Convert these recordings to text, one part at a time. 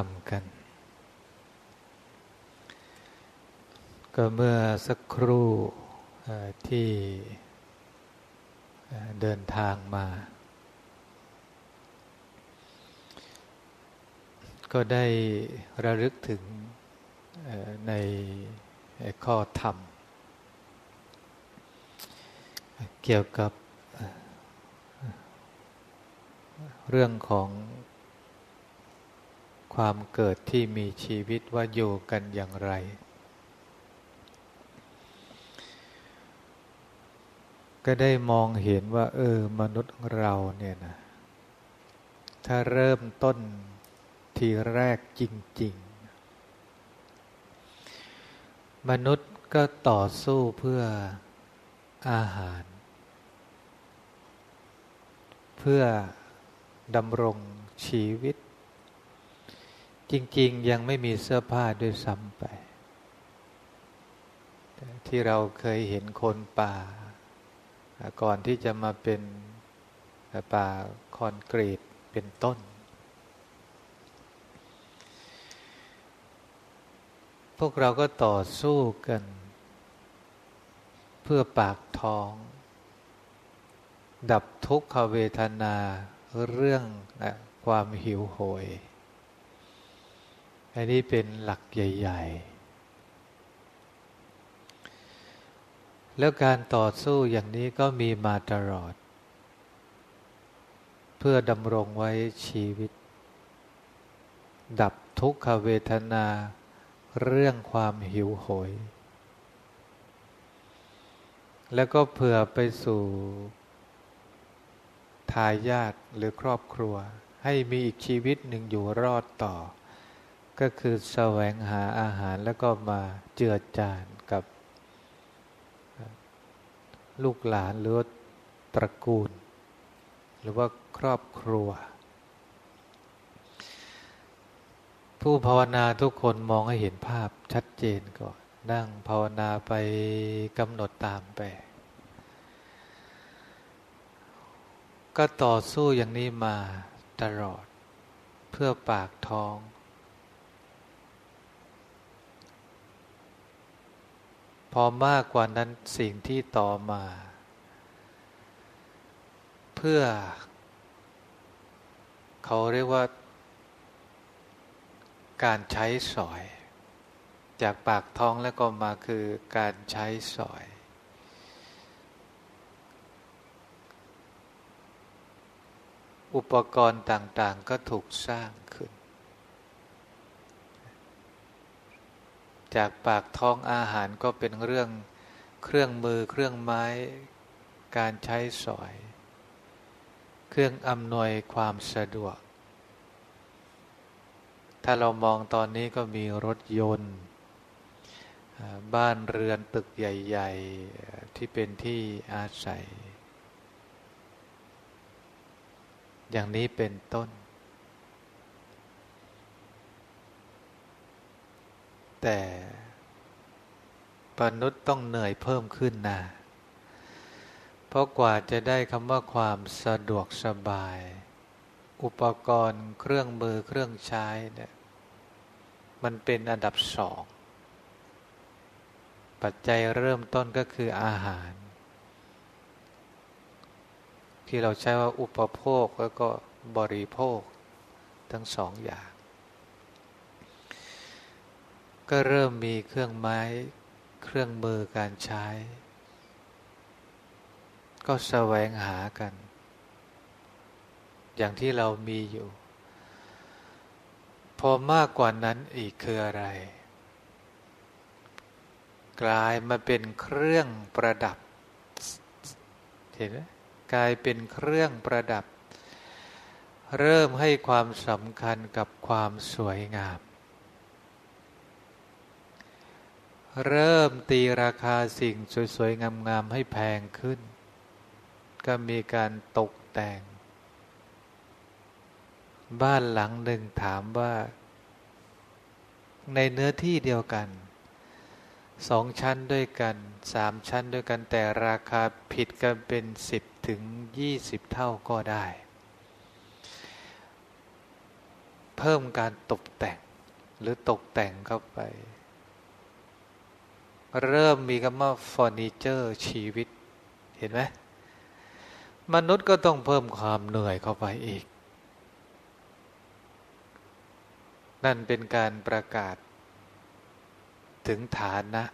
ทำกัน ก็เมื่อสักครู่ที่เดินทางมา ก็ได้ระลึกถึงในข้อธรรม เกี่ยวกับเรื่องของ ความเกิดที่มีชีวิตว่าอยู่กันอย่างไร ก็ได้มองเห็นว่า เออ มนุษย์เราเนี่ยนะ ถ้าเริ่มต้นทีแรกจริง ๆ มนุษย์ก็ต่อสู้เพื่ออาหาร เพื่อดำรงชีวิต จริง ๆ ยังไม่มีเสื้อผ้าด้วยซ้ำไป ที่เราเคยเห็นคนป่า ก่อนที่จะมาเป็นป่าคอนกรีตเป็นต้น พวกเราก็ต่อสู้กัน เพื่อปากท้อง ดับทุกขเวทนาเรื่องความหิวโหย อันนี้เป็นหลักใหญ่ ๆ แล้วการต่อสู้อย่างนี้ก็มีมาตลอด เพื่อดำรงไว้ชีวิต ดับทุกขเวทนา เรื่องความหิวโหย แล้วก็เผื่อไปสู่ทายาทหรือครอบครัว ให้มีอีกชีวิตหนึ่งอยู่รอดต่อ ก็คือแสวงหาอาหารแล้วก็มาเจือจานกับ ลูกหลานหรือตระกูล หรือว่าครอบครัว ผู้ภาวนาทุกคนมองให้เห็นภาพชัดเจนก่อนนั่งภาวนาไปกำหนดตามไป ก็ต่อสู้อย่างนี้มาตลอด เพื่อปากท้อง พอมากกว่านั้นสิ่งที่ต่อมา เพื่อ เขาเรียกว่า การใช้สอย จากปากท้องแล้วก็มาคือการใช้สอย อุปกรณ์ต่างๆก็ถูกสร้างขึ้น จากปากท้องอาหารก็เป็นเรื่องเครื่องมือเครื่องไม้ การใช้สอย เครื่องอำนวยความสะดวก ถ้าเรามองตอนนี้ก็มีรถยนต์ บ้านเรือนตึกใหญ่ ๆ ที่เป็นที่อาศัย อย่างนี้เป็นต้น แต่มนุษย์ต้องเหนื่อยเพิ่มขึ้นนะเพราะกว่าจะได้คำว่าความสะดวกสบาย อุปกรณ์เครื่องมือเครื่องใช้เนี่ยมันเป็นอันดับสอง ปัจจัยเริ่มต้นก็คืออาหาร ที่เราใช้ว่าอุปโภคแล้วก็บริโภคทั้งสองอย่าง ก็เริ่มมีเครื่องไม้ เครื่องมือการใช้ ก็แสวงหากัน อย่างที่เรามีอยู่ พอมากกว่านั้นอีกคืออะไร กลายมาเป็นเครื่องประดับ เห็นไหมกลายเป็นเครื่องประดับ เริ่มให้ความสำคัญกับความสวยงาม เริ่มตีราคาสิ่งสวยๆ งามๆ ให้แพงขึ้น ก็มีการตกแต่ง บ้านหลังหนึ่งถามว่า ในเนื้อที่เดียวกันสองชั้นด้วยกันสามชั้นด้วยกันแต่ราคาผิดกันเป็นสิบถึงยี่สิบเท่าก็ได้ เพิ่มการตกแต่งหรือตกแต่งเข้าไป เริ่มมีคำว่าเฟอร์นิเจอร์ชีวิต เห็นไหมมนุษย์ก็ต้องเพิ่มความเหนื่อยเข้าไปอีก นั่นเป็นการประกาศถึงฐานะ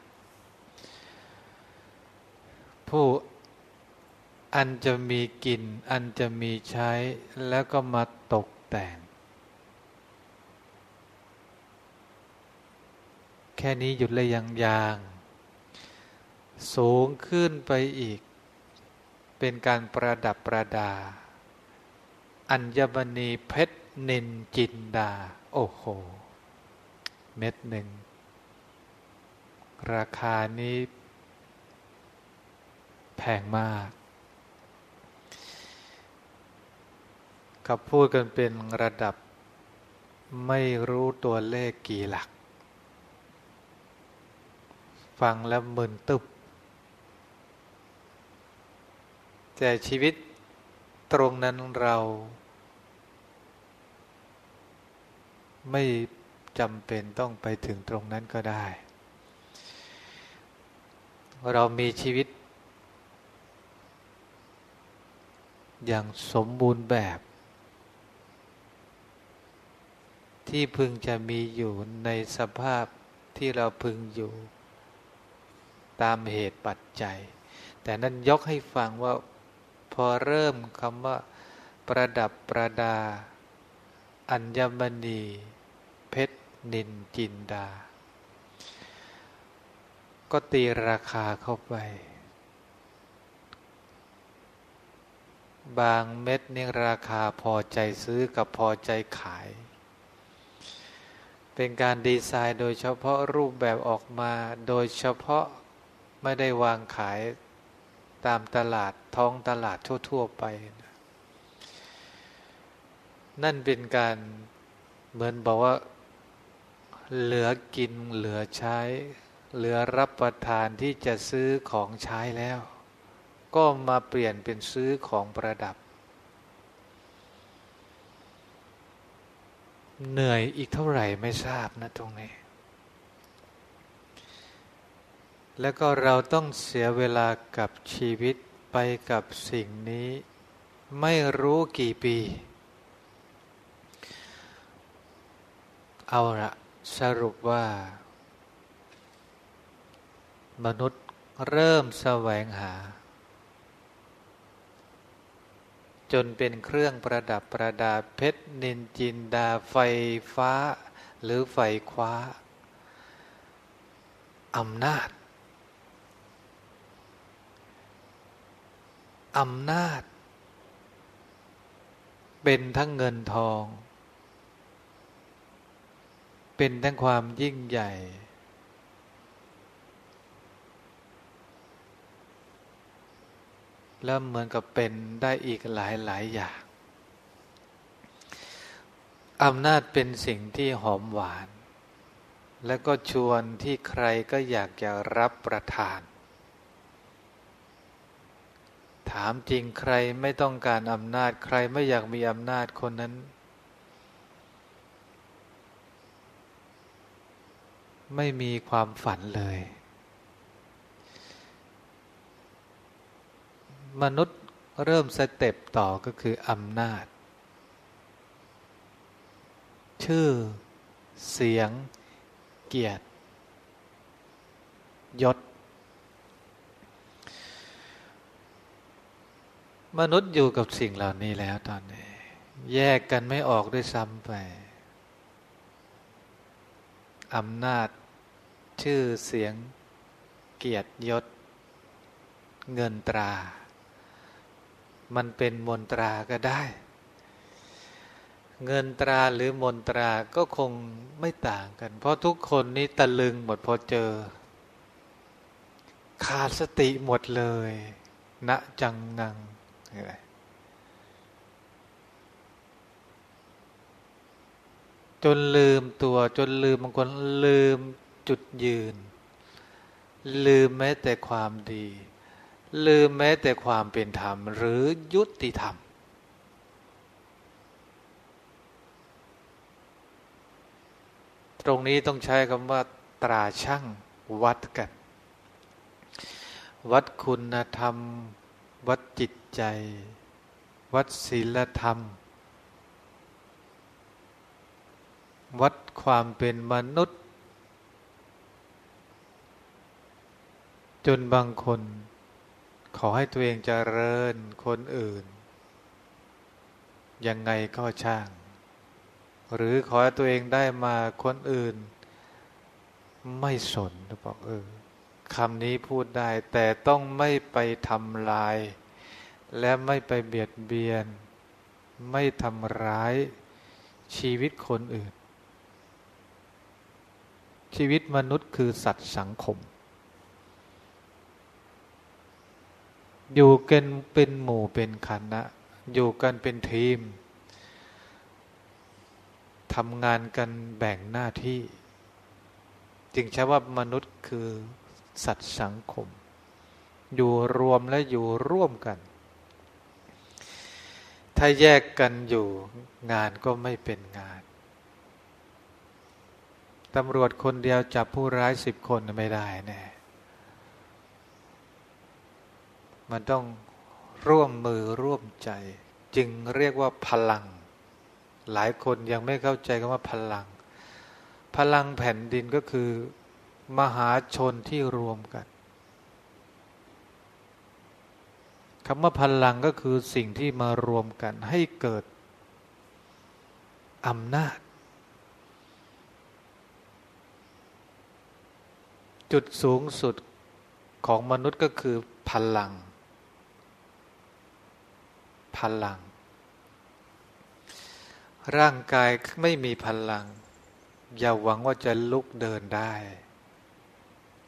ผู้อันจะมีกิน อันจะมีใช้แล้วก็มาตกแต่ง แค่นี้หยุดเลยยังยาง สูงขึ้นไปอีก เป็นการประดับประดา อัญมณีเพชรนินจินดา โอ้โห เม็ดหนึ่ง ราคานี้ แพงมากกับพูดกันเป็นระดับไม่รู้ตัวเลขกี่หลัก ฟังแล้วมึนตึบ แต่ชีวิตตรงนั้นเราไม่จำเป็นต้องไปถึงตรงนั้นก็ได้ เรามีชีวิต อย่างสมบูรณ์แบบ ที่พึงจะมีอยู่ในสภาพที่เราพึงอยู่ ตามเหตุปัจจัย แต่นั้นยกให้ฟังว่า พอเริ่มคำว่า ประดับประดา อัญมณี เพชรนินจินดา ก็ตีราคาเข้าไป บางเม็ดนี่ราคาพอใจซื้อกับพอใจขาย เป็นการดีไซน์โดยเฉพาะรูปแบบออกมา โดยเฉพาะไม่ได้วางขาย ตามตลาดท้องตลาดทั่ว ๆ ไป นั่นเป็นการเหมือนบอกว่า เหลือกินเหลือใช้ เหลือรับประทานที่จะซื้อของใช้แล้ว ก็มาเปลี่ยนเป็นซื้อของประดับ เหนื่อยอีกเท่าไหร่ไม่ทราบนะตรงนี้ แล้วก็เราต้องเสียเวลากับชีวิตไปกับสิ่งนี้ ไม่รู้กี่ปี เอาละสรุปว่า มนุษย์เริ่มแสวงหา จนเป็นเครื่องประดับประดาเพชรนินจินดาไฟฟ้า หรือไฟคว้าอำนาจ อำนาจ เป็นทั้งเงินทอง เป็นทั้งความยิ่งใหญ่ แล้วเหมือนกับเป็นได้อีกหลายหลายอย่างอำนาจเป็นสิ่งที่หอมหวาน และก็ชวนที่ใครก็อยากจะรับประทาน ถามจริงใครไม่ต้องการอำนาจ ใครไม่อยากมีอำนาจคนนั้น ไม่มีความฝันเลย มนุษย์เริ่มสเต็ปต่อก็คืออำนาจ ชื่อ เสียง เกียรติยศ มนุษย์อยู่กับสิ่งเหล่านี้แล้วตอนนี้ แยกกันไม่ออกด้วยซ้ำไปอำนาจชื่อเสียง เกียรติยศ เงินตรา มันเป็นมนตราก็ได้ เงินตราหรือมนตราก็คงไม่ต่างกัน เพราะทุกคนนี้ตะลึงหมดพอเจอ ขาดสติหมดเลยณจังงัง อะไรจนลืมตัว จนลืมบางคนลืมจุดยืน ลืมแม้แต่ความดี ลืมแม้แต่ความเป็นธรรม หรือยุติธรรม ตรงนี้ต้องใช้คำว่า ตราช่างวัดกัน วัดคุณธรรม วัดจิตใจ วัดศีลธรรม วัดความเป็นมนุษย์ จนบางคน ขอให้ตัวเองจเจริญคนอื่น ยังไงก็ช่าง หรือขอให้ตัวเองได้มาคนอื่น ไม่สนบอกเออ คำนี้พูดได้ แต่ต้องไม่ไปทำลาย และไม่ไปเบียดเบียน ไม่ทำร้ายชีวิตคนอื่น ชีวิตมนุษย์คือสัตว์สังคม อยู่กันเป็นหมู่เป็นคณะ อยู่กันเป็นทีมทำงานกันแบ่งหน้าที่ จึงใช้ว่ามนุษย์คือ สัตว์สังคม อยู่รวมและอยู่ร่วมกัน ถ้าแยกกันอยู่งานก็ไม่เป็นงานตำรวจคนเดียวจับผู้ร้ายสิบคนไม่ได้แน่มันต้องร่วมมือร่วมใจ จึงเรียกว่าพลัง หลายคนยังไม่เข้าใจคำว่าพลัง พลังแผ่นดินก็คือ มหาชนที่รวมกันคำว่าพลังก็คือสิ่งที่มารวมกันให้เกิดอำนาจ จุดสูงสุดของมนุษย์ก็คือพลัง พลัง ร่างกายไม่มีพลัง อย่าหวังว่าจะลุกเดินได้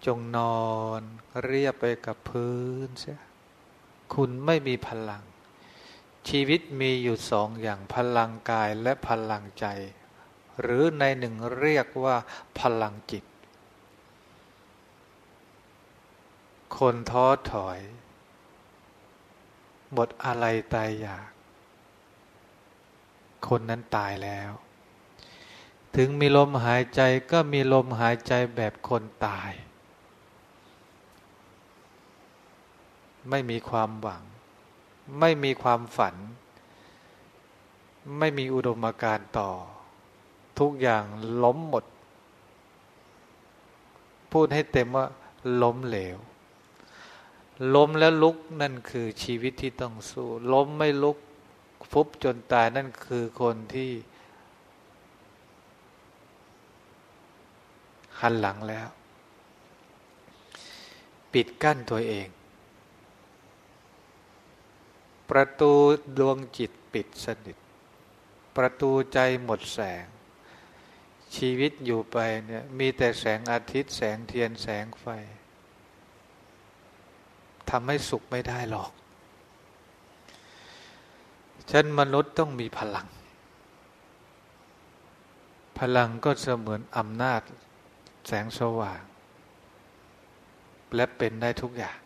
จงนอนเรียบไปกับพื้นเสียคุณไม่มีพลัง ชีวิตมีอยู่สองอย่างพลังกายและพลังใจ หรือในหนึ่งเรียกว่าพลังจิต คนท้อถอย หมดอะไรตายอยาก คนนั้นตายแล้ว ถึงมีลมหายใจก็มีลมหายใจแบบคนตาย ไม่มีความหวัง ไม่มีความฝัน ไม่มีอุดมการณ์ต่อ ทุกอย่างล้มหมด พูดให้เต็มว่า ล้มเหลว ล้มแล้วลุกนั่นคือชีวิตที่ต้องสู้ ล้มไม่ลุกฟุบจนตายนั่นคือคนที่ หันหลังแล้ว ปิดกั้นตัวเอง ประตูดวงจิตปิดสนิท ประตูใจหมดแสง ชีวิตอยู่ไปเนี่ยมีแต่แสงอาทิตย์แสงเทียนแสงไฟทำให้สุขไม่ได้หรอกฉันมนุษย์ต้องมีพลัง พลังก็เสมือนอำนาจ แสงสว่าง และเป็นได้ทุกอย่าง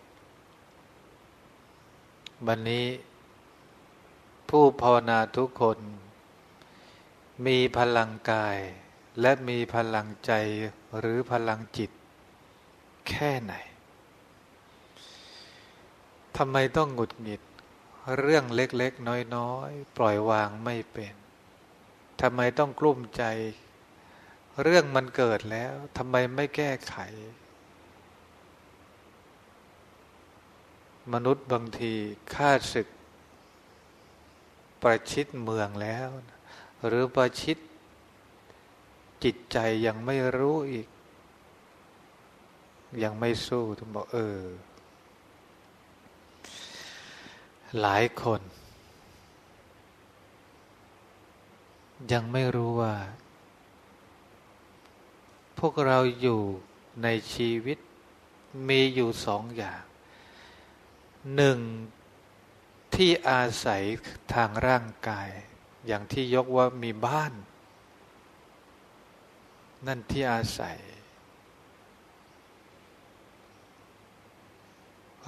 วันนี้ ผู้ภาวนาทุกคน มีพลังกาย และมีพลังใจหรือพลังจิต แค่ไหนทำไมต้องหงุดหงิด เรื่องเล็กๆ น้อยๆ ปล่อยวางไม่เป็นทำไมต้องกลุ้มใจ เรื่องมันเกิดแล้วทำไมไม่แก้ไข มนุษย์บางทีฆ่าศึก ประชิดเมืองแล้ว หรือประชิดจิตใจยังไม่รู้อีก ยังไม่สู้ถึงบอกเออ หลายคน ยังไม่รู้ว่า พวกเราอยู่ในชีวิตมีอยู่สองอย่างหนึ่ง ที่อาศัยทางร่างกาย อย่างที่ยกว่ามีบ้าน นั่นที่อาศัย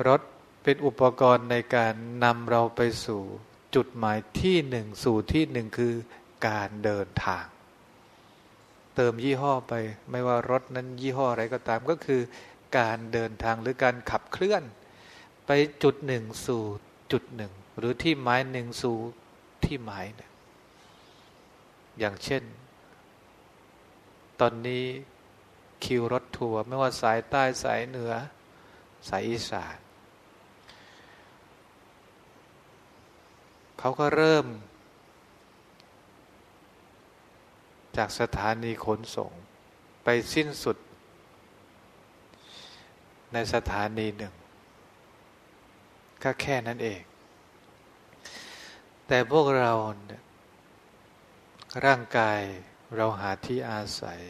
รถเป็นอุปกรณ์ในการนำเราไปสู่จุดหมายที่หนึ่งสู่ที่หนึ่งคือการเดินทาง เติมยี่ห้อไปไม่ว่ารถนั้นยี่ห้ออะไรก็ตามก็คือ การเดินทางหรือการขับเคลื่อน ไปจุดหนึ่งสู่ จุดหนึ่ง หรือที่หมายหนึ่งสู่ที่หมายนึ่งอย่างเช่น ตอนนี้คิวรถทัวร์ไม่ว่าสายใต้สายเหนือ สายอีสานเขาก็เริ่ม จากสถานีขนส่ง ไปสิ้นสุด ในสถานีหนึ่ง ก็แค่นั้นเอง แต่พวกเราเนี่ยร่างกายเราหาที่อาศัย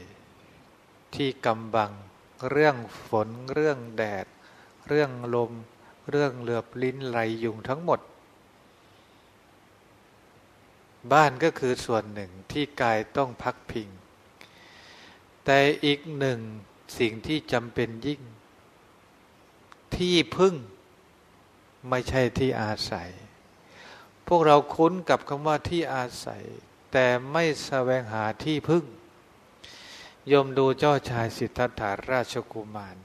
ที่กำบังเรื่องฝนเรื่องแดด เรื่องลม เรื่องเหลือบลิ้นไหลยุงทั้งหมด บ้านก็คือส่วนหนึ่งที่กายต้องพักพิง แต่อีกหนึ่งสิ่งที่จำเป็นยิ่ง ที่พึ่ง ไม่ใช่ที่อาศัย พวกเราคุ้นกับคำว่าที่อาศัย แต่ไม่แสวงหาที่พึ่ง ยมดูเจ้าชายสิทธัตถาราชกุมาร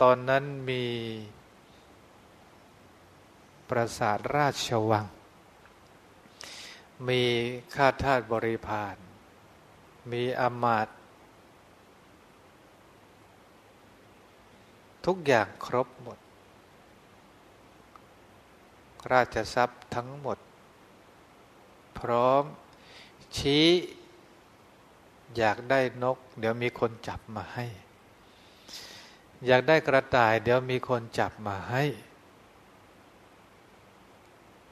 ตอนนั้นมีปราสาทราชวัง มีข้าทาสบริพาร มีอมาตทุกอย่างครบหมด ราชทรัพย์ทั้งหมด พร้อมชี้อยากได้นก เดี๋ยวมีคนจับมาให้ อยากได้กระต่าย เดี๋ยวมีคนจับมาให้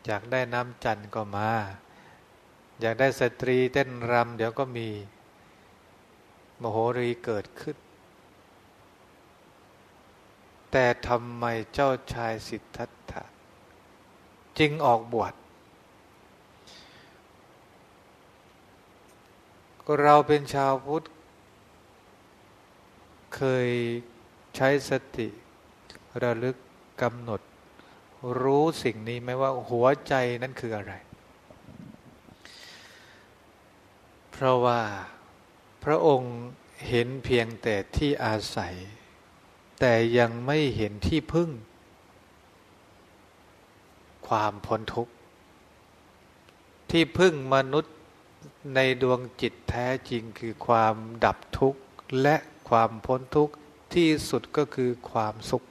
อยากได้น้ำจันทร์ก็มา อยากได้สตรีเต้นรำเดี๋ยวก็มี มโหรีเกิดขึ้น แต่ทำไมเจ้าชายสิทธัต จึงออกบวช เราเป็นชาวพุทธ เคยใช้สติระลึกกำหนด รู้สิ่งนี้ไหมว่าหัวใจนั้นคืออะไร เพราะว่าพระองค์เห็นเพียงแต่ที่อาศัย แต่ยังไม่เห็นที่พึ่ง ความพ้นทุกข์ ที่พึ่งมนุษย์ในดวงจิตแท้จริงคือความดับทุกข์และความพ้นทุกข์ที่สุดก็คือความสุข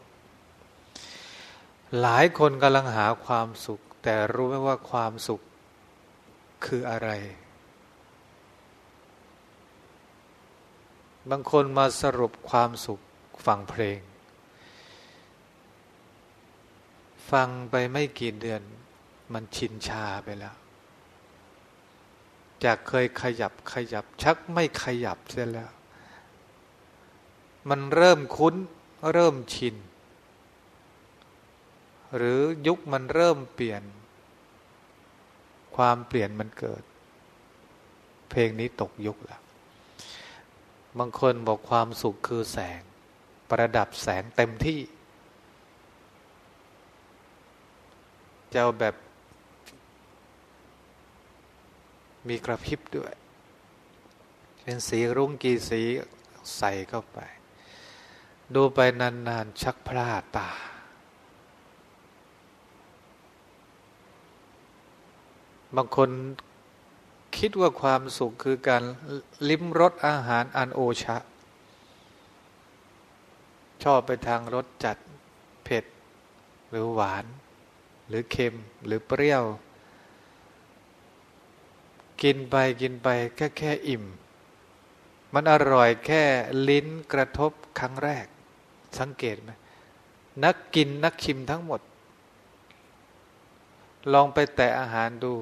หลายคนกำลังหาความสุข แต่รู้ไหมว่าความสุขคืออะไร บางคนมาสรุปความสุขฟังเพลง ฟังไปไม่กี่เดือน มันชินชาไปแล้ว จากเคยขยับขยับ ชักไม่ขยับเสียแล้ว มันเริ่มคุ้นเริ่มชิน หรือยุคมันเริ่มเปลี่ยน ความเปลี่ยนมันเกิด เพลงนี้ตกยุคแล้ว บางคนบอกความสุขคือแสง ประดับแสงเต็มที่ จะเอาแบบ มีกระพริบด้วย เป็นสีรุ้งกี่สีใส่เข้าไป ดูไปนานๆชักพร่าตา บางคนคิดว่าความสุขคือการลิ้มรสอาหารอันโอชะ ชอบไปทางรสจัดเผ็ดหรือหวาน หรือเค็มหรือเปรี้ยว กินไปกินไปแค่แค่อิ่ม มันอร่อยแค่ลิ้นกระทบครั้งแรก สังเกตไหมนักกินนักชิมทั้งหมด ลองไปแตะอาหารดู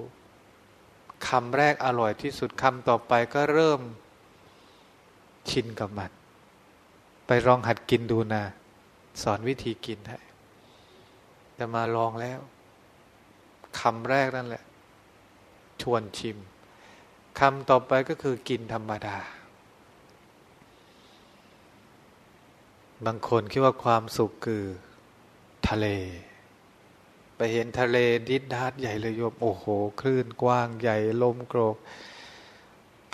คำแรกอร่อยที่สุดคำต่อไปก็เริ่มชินกับมัน ไปลองหัดกินดูนะ สอนวิธีกินให้จะมาลองแล้ว คำแรกนั่นแหละ ชวนชิมคำต่อไปก็คือกินธรรมดา บางคนคิดว่าความสุขคือทะเล ไปเห็นทะเลดิดดาดใหญ่เลยโยมโอ้โห คลื่นกว้างใหญ่ลมโกรก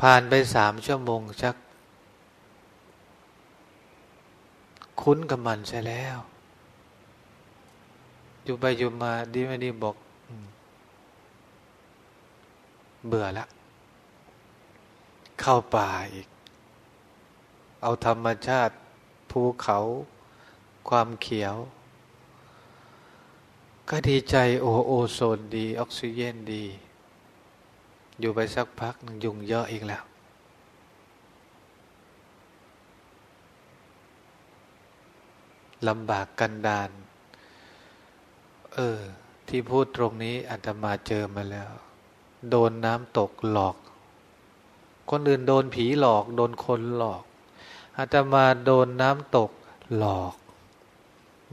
ผ่านไปสามชั่วโมงชัก คุ้นกับมันใช่แล้ว อยู่ไปอยู่มาดีไม่ดีบอก เบื่อละ เข้าป่าอีก เอาธรรมชาติ ภูเขา ความเขียว ก็ดีใจโอโอโซนดี ออกซิเจนดี อยู่ไปสักพักหนึ่งยุงเยอะอีกแล้วลำบากกันดาน เออ ที่พูดตรงนี้อาตมาเจอมาแล้ว โดนน้ำตกหลอก คนอื่นโดนผีหลอก โดนคนหลอก อาตมาโดนน้ำตกหลอก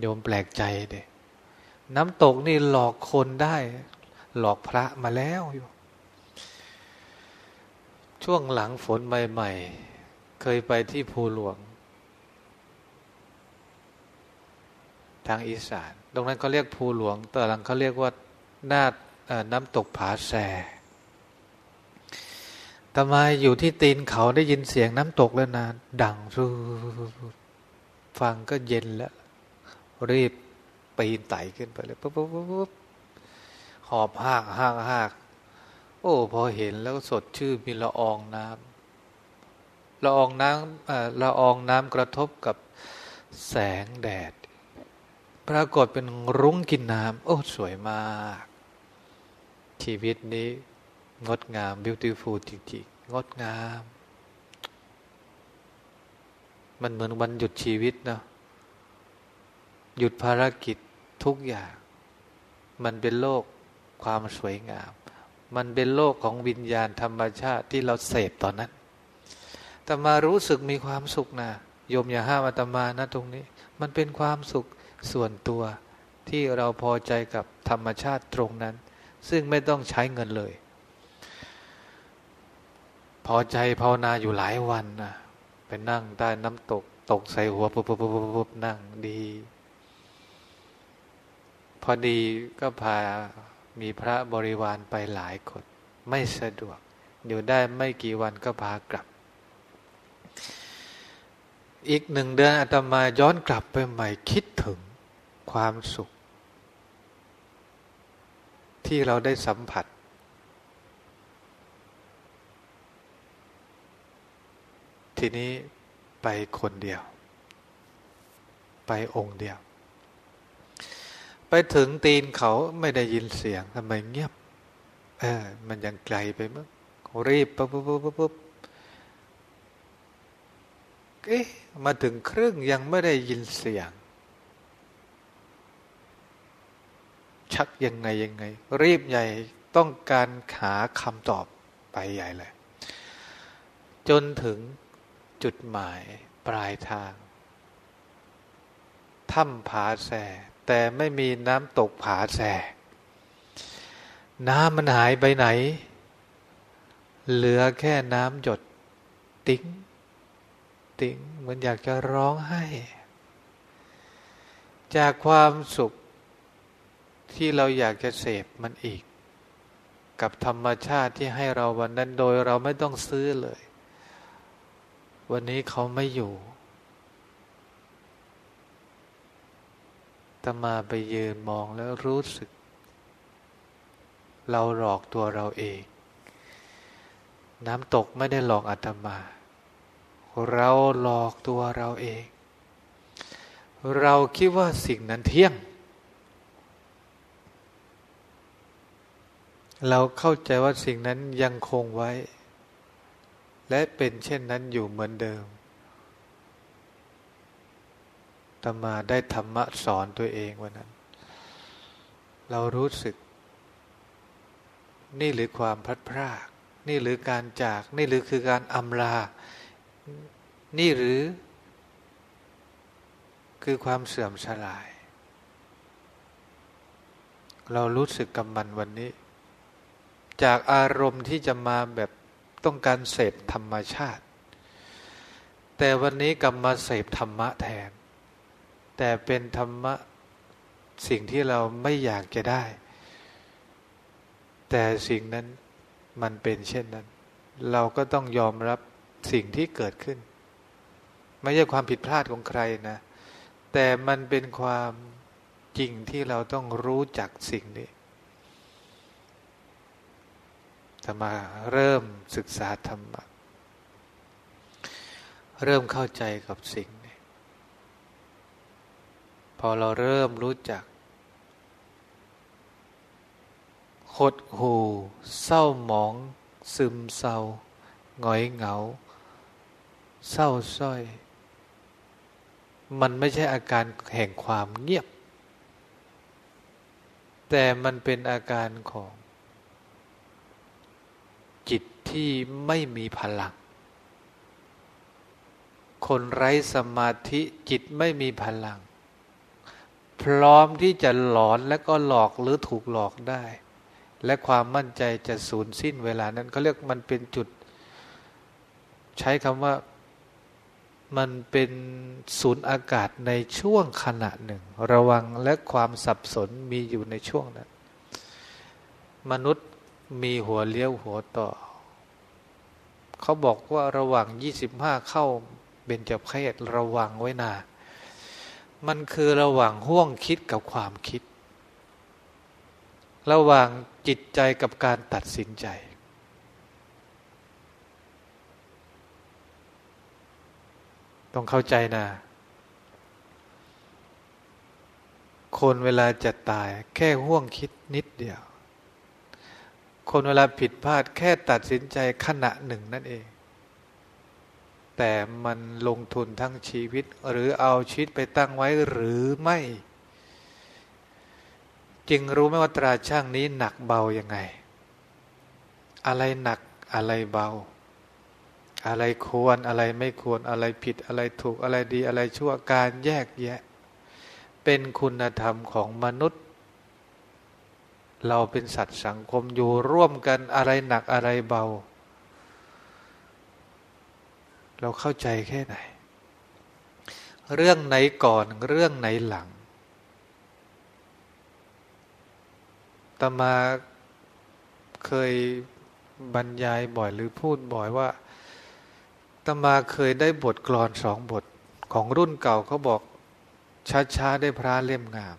โยมแปลกใจเด็น้ำตกนี่หลอกคนได้ หลอกพระมาแล้วอยู่ช่วงหลังฝนใหม่ๆ เคยไปที่ภูหลวง ทางอีสาน ตรงนั้นเขาเรียกภูหลวงตอนหลังเขาเรียกว่าหน้าน้ำตกผาแส ทำไมอยู่ที่ตีนเขาได้ยินเสียงน้ำตกแล้วนะดังรูฟังก็เย็นแล้ว รีบปีนไต่ขึ้นไปเลยปุ๊บปุ๊บปุ๊บหอบหากหากหากโอ้ พอเห็นแล้วสดชื่นมีละอองน้ำละอองน้ำละอองน้ำกระทบกับแสงแดด ปรากฏเป็นรุ้งกินน้ำโอ้ สวยมาก ชีวิตนี้ งดงาม beautiful จริงๆ งดงาม มันเหมือนวันหยุดชีวิตเนาะหยุดภารกิจทุกอย่าง มันเป็นโลกความสวยงาม มันเป็นโลกของวิญญาณธรรมชาติที่เราเสพตอนนั้นแต่มารู้สึกมีความสุขนะโยมอย่าห้ามอาตมานะตรงนี้ มันเป็นความสุขส่วนตัวที่เราพอใจกับธรรมชาติตรงนั้น ซึ่งไม่ต้องใช้เงินเลย พอใจภาวนาอยู่หลายวันนะไปนั่งใต้น้ำตก ตกใส่หัวปุ๊บปุ๊บปุ๊บนั่งดี พอดีก็พามีพระบริวารไปหลายคน ไม่สะดวก อยู่ได้ไม่กี่วันก็พากลับ อีกหนึ่งเดือนอาตมาย้อนกลับไปใหม่คิดถึงความสุข ที่เราได้สัมผัส ทีนี้ไปคนเดียว ไปองค์เดียว ไปถึงตีนเขาไม่ได้ยินเสียงทำไมเงียบ เออ มันยังไกลไปมั้งรีบปุ๊บปุ๊บปุ๊บปุ๊บเอ๊ะมาถึงครึ่งยังไม่ได้ยินเสียง ชักยังไงยังไง รีบใหญ่ต้องการหาคำตอบไปใหญ่เลย จนถึง จุดหมายปลายทางถ้ำผาแส แต่ไม่มีน้ำตกผาแส น้ำมันหายไปไหน เหลือแค่น้ำหยดติ้งติ้งเหมือนอยากจะร้องไห้ จากความสุขที่เราอยากจะเสพมันอีก กับธรรมชาติที่ให้เราวันนั้นโดยเราไม่ต้องซื้อเลย วันนี้เขาไม่อยู่ตมาไปยืนมองแล้วรู้สึก เราหลอกตัวเราเอง น้ำตกไม่ได้หลอกอาตมา เราหลอกตัวเราเอง เราคิดว่าสิ่งนั้นเที่ยง เราเข้าใจว่าสิ่งนั้นยังคงไว้ และเป็นเช่นนั้นอยู่เหมือนเดิมตมาได้ธรรมะสอนตัวเองวันนั้น เรารู้สึก นี่หรือความพัดพราก นี่หรือการจาก นี่หรือคือการอำลา นี่หรือ คือความเสื่อมสลาย เรารู้สึกกับมันวันนี้ จากอารมณ์ที่จะมาแบบ ต้องการเสพธรรมชาติ แต่วันนี้กลับมาเสพธรรมะแทน แต่เป็นธรรมะสิ่งที่เราไม่อยากจะได้ แต่สิ่งนั้นมันเป็นเช่นนั้น เราก็ต้องยอมรับสิ่งที่เกิดขึ้น ไม่ใช่ความผิดพลาดของใครนะ แต่มันเป็นความจริงที่เราต้องรู้จักสิ่งนี้ ธรรมาเริ่มศึกษาธรรมะ เริ่มเข้าใจกับสิ่งพอเราเริ่มรู้จักหดหูเศร้าหมอง ซึมเศร้าหงอยเหงา เศร้าส้อย มันไม่ใช่อาการแห่งความเงียบ แต่มันเป็นอาการของ ที่ไม่มีพลัง คนไร้สมาธิจิตไม่มีพลัง พร้อมที่จะหลอนและก็หลอกหรือถูกหลอกได้ และความมั่นใจจะสูญสิ้นเวลานั้นเขาเรียกมันเป็นจุด ใช้คำว่ามันเป็นศูนย์อากาศในช่วงขณะหนึ่ง ระวังและความสับสนมีอยู่ในช่วงนั้น มนุษย์มีหัวเลี้ยวหัวต่อ เขาบอกว่าระหว่าง25เข้าเบญจเพศระวังไว้นามันคือระหว่างห่วงคิดกับความคิด ระหว่างจิตใจกับการตัดสินใจ ต้องเข้าใจนะ คนเวลาจะตายแค่ห่วงคิดนิดเดียว คนเวลาผิดพลาดแค่ตัดสินใจขณะหนึ่งนั่นเอง แต่มันลงทุนทั้งชีวิต หรือเอาชีวิตไปตั้งไว้หรือไม่ จึงรู้ไหมว่าตราช่างนี้หนักเบายังไง อะไรหนักอะไรเบา อะไรควรอะไรไม่ควรอะไรผิดอะไรถูกอะไรดีอะไรชั่วการแยกแยะ เป็นคุณธรรมของมนุษย์ เราเป็นสัตว์สังคมอยู่ร่วมกันอะไรหนักอะไรเบา เราเข้าใจแค่ไหน เรื่องไหนก่อนเรื่องไหนหลังตมาเคยบรรยายบ่อยหรือพูดบ่อยว่าตมาเคยได้บทกลอนสองบทของรุ่นเก่าเขาบอกช้าๆได้พระเล่มงาม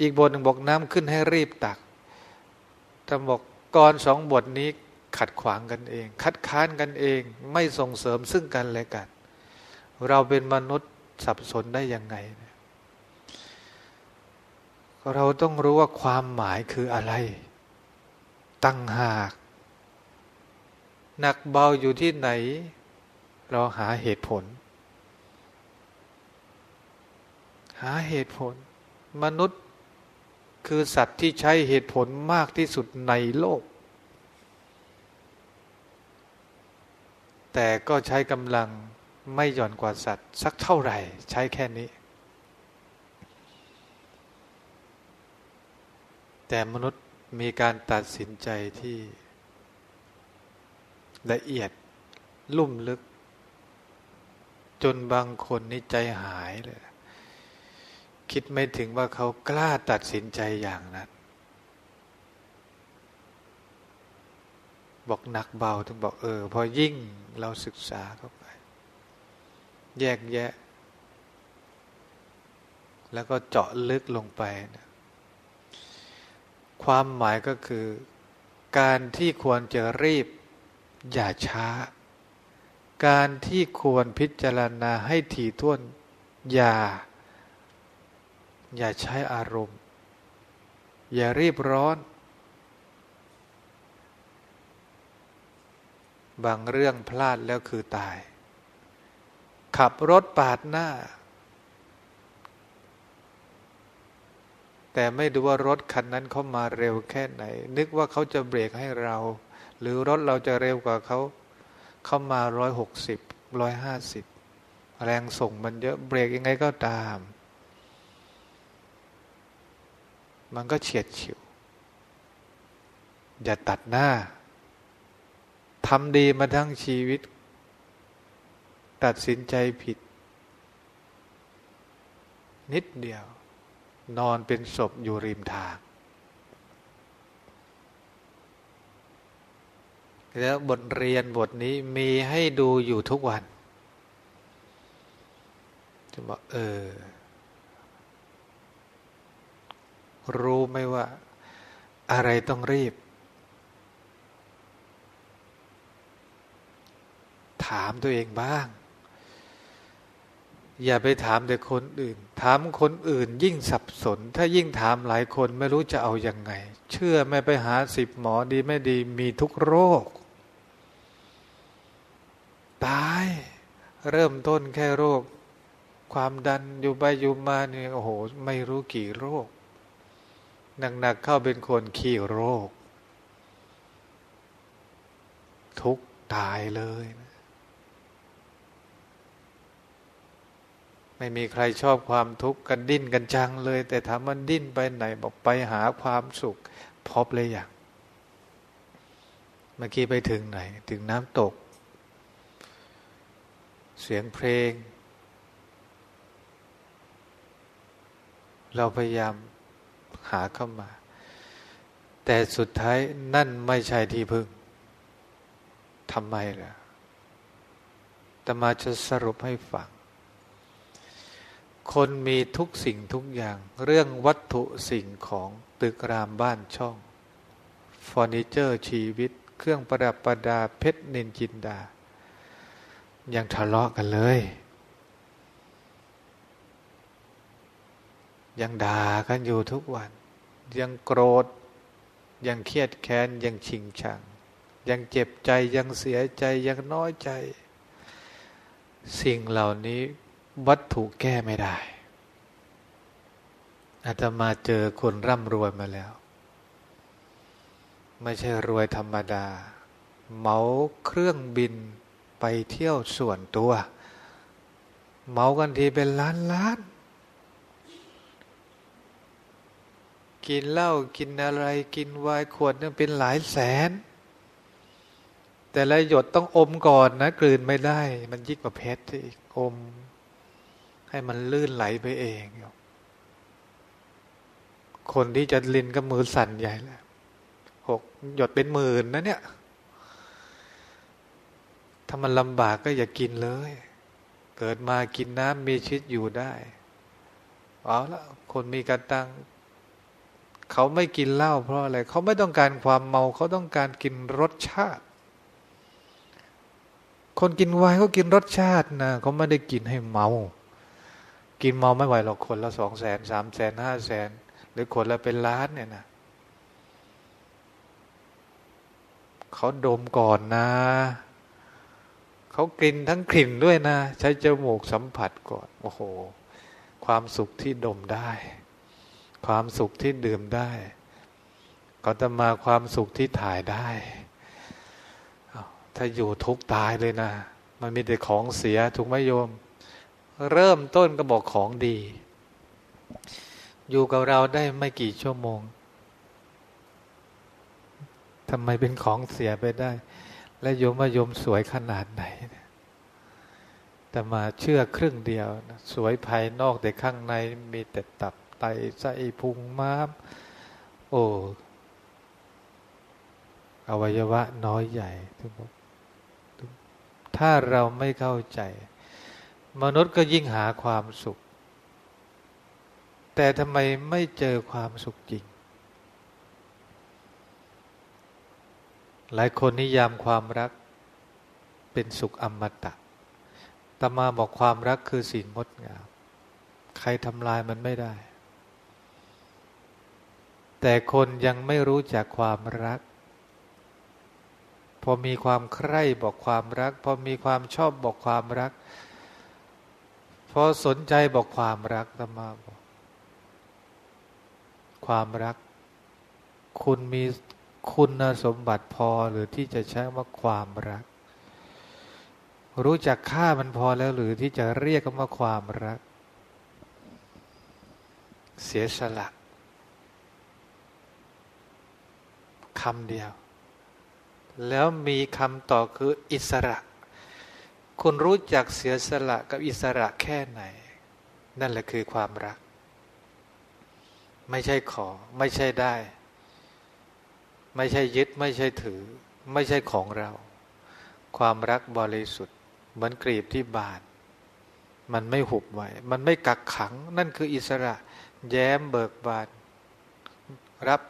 อีกบทหนึ่งบอกน้ำขึ้นให้รีบตักตมาบอกกรสองบทนี้ขัดขวางกันเอง คัดค้านกันเอง ไม่ส่งเสริมซึ่งกันและกัน เราเป็นมนุษย์สับสนได้ยังไง เราต้องรู้ว่าความหมายคืออะไร ตั้งหาก หนักเบาอยู่ที่ไหน เราหาเหตุผล หาเหตุผล มนุษย์ คือสัตว์ที่ใช้เหตุผลมากที่สุดในโลก แต่ก็ใช้กำลังไม่หย่อนกว่าสัตว์ สักเท่าไหร่ใช้แค่นี้ แต่มนุษย์มีการตัดสินใจที่ละเอียดลุ่มลึก จนบางคนนี่ใจหายเลย คิดไม่ถึงว่าเขากล้าตัดสินใจอย่างนั้น บอกหนักเบาถึงบอกเออ พอยิ่งเราศึกษาเข้าไป แยกแยะ แล้วก็เจาะลึกลงไปนะความหมายก็คือ การที่ควรจะรีบ อย่าช้า การที่ควรพิจารณาให้ถี่ถ้วน อย่า อย่าใช้อารมณ์ อย่ารีบร้อน บางเรื่องพลาดแล้วคือตาย ขับรถปาดหน้า แต่ไม่ดูว่ารถคันนั้นเขามาเร็วแค่ไหน นึกว่าเขาจะเบรกให้เรา หรือรถเราจะเร็วกว่าเขา เขามาร้อยหกสิบร้อยห้าสิบแรงส่งมันเยอะเบรกยังไงก็ตาม มันก็เฉียดฉิว อย่าตัดหน้าทำดีมาทั้งชีวิต ตัดสินใจผิด นิดเดียว นอนเป็นศพอยู่ริมทาง แล้วบทเรียนบทนี้มีให้ดูอยู่ทุกวันจะบอกเออ รู้ไหมว่าอะไรต้องรีบ ถามตัวเองบ้าง อย่าไปถามแต่คนอื่น ถามคนอื่นยิ่งสับสน ถ้ายิ่งถามหลายคนไม่รู้จะเอาอยัางไง เชื่อไม่ไปหาสิบหมอดีไม่ดีมีทุกโรค ตาย เริ่มต้นแค่โรค ความดันอยู่ไปอยู่มาเนี่ยโอ้โห ไม่รู้กี่โรค หนักๆเข้าเป็นคนขี้โรค ทุกตายเลย ไม่มีใครชอบความทุกข์กันดิ้นกันจังเลย แต่ถามมันดิ้นไปไหนบอกไปหาความสุข พบเลยอย่างเมื่อกี้ไปถึงไหน ถึงน้ำตก เสียงเพลง เราพยายาม หาเข้ามา แต่สุดท้ายนั่นไม่ใช่ที่พึ่งทำไมล่ะแต่มาจะสรุปให้ฟัง คนมีทุกสิ่งทุกอย่าง เรื่องวัตถุสิ่งของตึกรามบ้านช่องเฟอร์นิเจอร์ชีวิต เครื่องประดับประดาเพชรนินจินดา ยังทะเลาะกันเลย ยังด่ากันอยู่ทุกวัน ยังโกรธ ยังเครียดแค้น ยังชิงชัง ยังเจ็บใจยังเสียใจยังน้อยใจ สิ่งเหล่านี้วัตถุแก้ไม่ได้อาตมาเจอคนร่ำรวยมาแล้ว ไม่ใช่รวยธรรมดา เหมาเครื่องบินไปเที่ยวส่วนตัว เหมากันทีเป็นล้านล้าน กินเหล้ากินอะไรกินวายขวดนึงเป็นหลายแสน แต่ละหยดต้องอมก่อนนะกลืนไม่ได้ มันยิ่งกว่าเพชรอีกอม ให้มันลื่นไหลไปเองคนที่จะลินก็มือสั่นใหญ่แล้วหกหยดเป็นหมื่นนะเนี่ย ถ้ามันลำบากก็อย่ากินเลย เกิดมากินน้ำมีชีวิตอยู่ได้ เอาละคนมีการตัง เขาไม่กินเหล้าเพราะอะไร เขาไม่ต้องการความเมา เขาต้องการกินรสชาติ คนกินไวน์เขากินรสชาตินะเขาไม่ได้กินให้เมา กินเมาไม่ไหวหรอกคนละสองแสนสามแสนห้าแสนหรือคนละเป็นล้านเนี่ยนะเขาดมก่อนนะ เขากลิ่นทั้งกลิ่นด้วยนะ ใช้จมูกสัมผัสก่อน โอ้โห ความสุขที่ดมได้ ความสุขที่ดื่มได้ก็จะมาความสุขที่ถ่ายได้ ถ้าอยู่ทุกตายเลยนะ มันมีแต่ของเสียถูกไหมโยม เริ่มต้นก็บอกของดี อยู่กับเราได้ไม่กี่ชั่วโมงทำไมเป็นของเสียไปได้ และโยมว่าโยมสวยขนาดไหนแต่มาเชื่อครึ่งเดียว สวยภายนอกแต่ข้างในมีแต่ตับ ไตไส้พุงม้าม โอ้อวัยวะน้อยใหญ่ทุกถ้าเราไม่เข้าใจ มนุษย์ก็ยิ่งหาความสุข แต่ทำไมไม่เจอความสุขจริง หลายคนนิยามความรักเป็นสุขอมตะตมาบอกความรักคือสิ่งงดงาม ใครทำลายมันไม่ได้ แต่คนยังไม่รู้จักความรัก พอมีความใคร่บอกความรัก พอมีความชอบบอกความรัก พอสนใจบอกความรักตมาบอกความรัก คุณมีคุณสมบัติพอหรือที่จะใช้ว่าความรัก รู้จักค่ามันพอแล้วหรือที่จะเรียกว่าความรัก เสียสละ คำเดียว แล้วมีคำต่อคืออิสระ คุณรู้จักเสียสละกับอิสระแค่ไหน นั่นแหละคือความรัก ไม่ใช่ขอ ไม่ใช่ได้ ไม่ใช่ยึด ไม่ใช่ถือ ไม่ใช่ของเรา ความรักบริสุทธิ์เหมือนกรีบที่บานมันไม่หุบไว้ มันไม่กักขัง นั่นคืออิสระ แย้มเบิกบาน รับ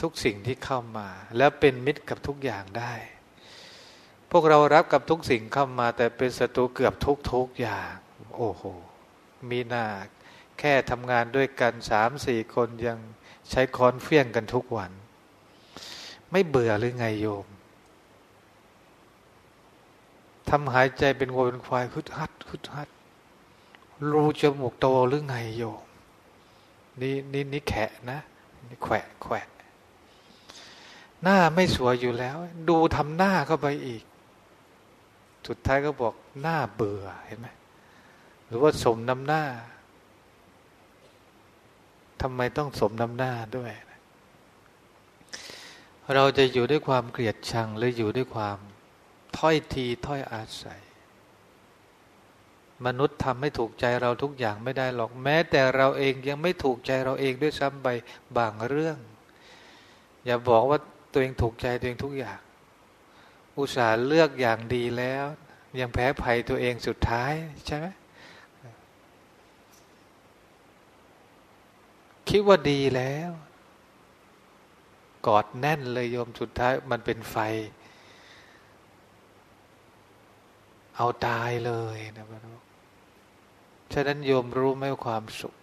ทุกสิ่งที่เข้ามา แล้วเป็นมิตรกับทุกอย่างได้ พวกเรารับกับทุกสิ่งเข้ามา แต่เป็นศัตรูเกือบทุกทุกอย่าง โอ้โห มีนาแค่ทำงานด้วยกันสามสี่คนยังใช้ค้อนเฟี้ยงกันทุกวัน ไม่เบื่อหรือไงโยมทำหายใจเป็นวัวเป็นควายคึดฮัดคึดฮัดรูจมูกโตหรือไงโยมนี่นี่นี่แขะนะนี่แขวะแขวะ หน้าไม่สวยอยู่แล้ว ดูทำหน้าเข้าไปอีก สุดท้ายก็บอกหน้าเบื่อเห็นไหมหรือว่าสมน้ำหน้าทำไมต้องสมน้ำหน้าด้วย เราจะอยู่ด้วยความเกลียดชังหรืออยู่ด้วยความถ้อยทีถ้อยอาศัย มนุษย์ทำให้ถูกใจเราทุกอย่างไม่ได้หรอกแม้ แต่เราเองยังไม่ถูกใจเราเองด้วยซ้ำไปบางเรื่อง อย่าบอกว่า ตัวเองถูกใจตัวเองทุกอย่าง อุตส่าห์เลือกอย่างดีแล้ว ยังแพ้ภัยตัวเองสุดท้ายใช่ไหมคิดว่าดีแล้ว กอดแน่นเลยโยมสุดท้ายมันเป็นไฟ เอาตายเลยนะพระนุฉะนั้นโยมรู้ไหมความสุข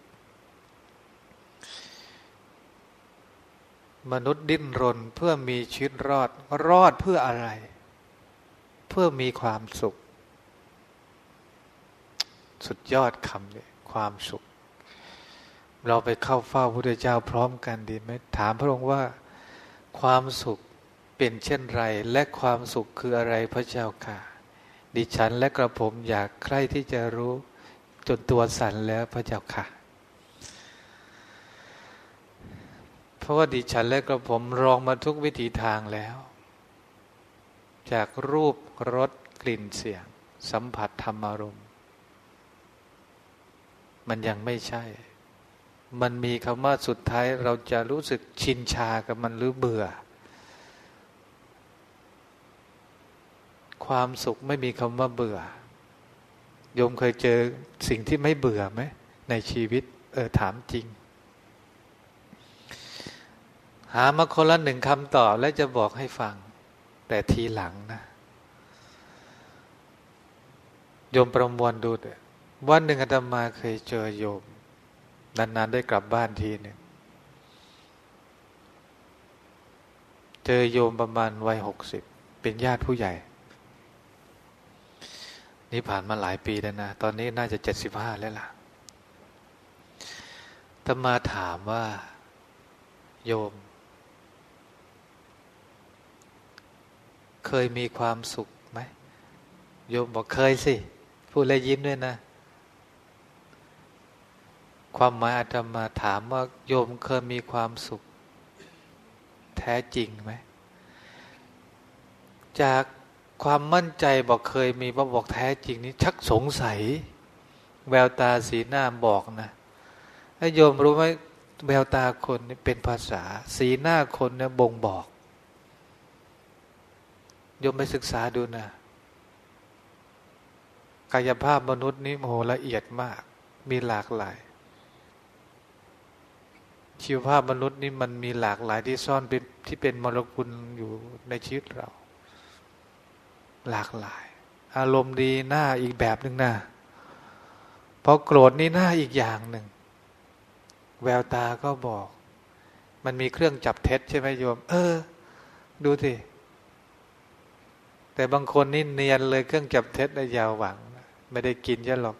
มนุษย์ดิ้นรนเพื่อมีชีวิตรอด รอดเพื่ออะไร เพื่อมีความสุข สุดยอดคำเลยความสุข เราไปเข้าเฝ้าพระพุทธเจ้าพร้อมกันดีไหมถามพระองค์ว่า ความสุขเป็นเช่นไร และความสุขคืออะไรพระเจ้าค่ะ ดิฉันและกระผมอยากใคร่ที่จะรู้ จนตัวสั่นแล้วพระเจ้าค่ะ เพ ราะว่าดิฉันและกระผมลองมาทุกวิถีทางแล้ว จากรูปรสกลิ่นเสียง สัมผัสธรรมารมณ์ มันยังไม่ใช่ มันมีคำว่าสุดท้ายเราจะรู้สึกชินชากับมันหรือเบื่อ ความสุขไม่มีคำว่าเบื่อโยมเคยเจอสิ่งที่ไม่เบื่อไหมในชีวิต เออถามจริง หามาคนละหนึ่งคำตอบและจะบอกให้ฟัง แต่ทีหลังนะโยมประมวลดูเวันหนึ่งอาตมาเคยเจอโยม นานๆได้กลับบ้านทีหนึ่งเจอโยมประมาณวัยหกสิบเป็นญาติผู้ใหญ่ นี่ผ่านมาหลายปีแล้วนะ ตอนนี้น่าจะเจ็ดสิบห้าแล้วล่ะธรรมาถามว่า โยม เคยมีความสุขไหมโยมบอกเคยสิ พูดแล้วยิ้มด้วยนะ ความหมายอาตมาถามว่า โยมเคยมีความสุข แท้จริงไหม จากความมั่นใจบอกเคยมีว่าบอกแท้จริงนี้ชักสงสัย แววตาสีหน้าบอกนะให้โยมรู้ไหมแววตาคนนี่เป็นภาษา สีหน้าคนเนี่ยบ่งบอก ยมไปศึกษาดูนะกายภาพมนุษย์นี่โหละเอียดมาก มีหลากหลาย ชีวภาพมนุษย์นี่มันมีหลากหลายที่ซ่อนเป็นที่เป็นมรกุลอยู่ในชีวิตเรา หลากหลาย อารมณ์ดีหน้าอีกแบบหนึ่งนะพอโกรธนี่หน้าอีกอย่างหนึ่ง แววตาก็บอก มันมีเครื่องจับเท็จใช่ไหมโยม เออ ดูสิ แต่บางคนนี่เนียนเลยเครื่องจับเท็จในยาวหวัง ไม่ได้กินยะหรอก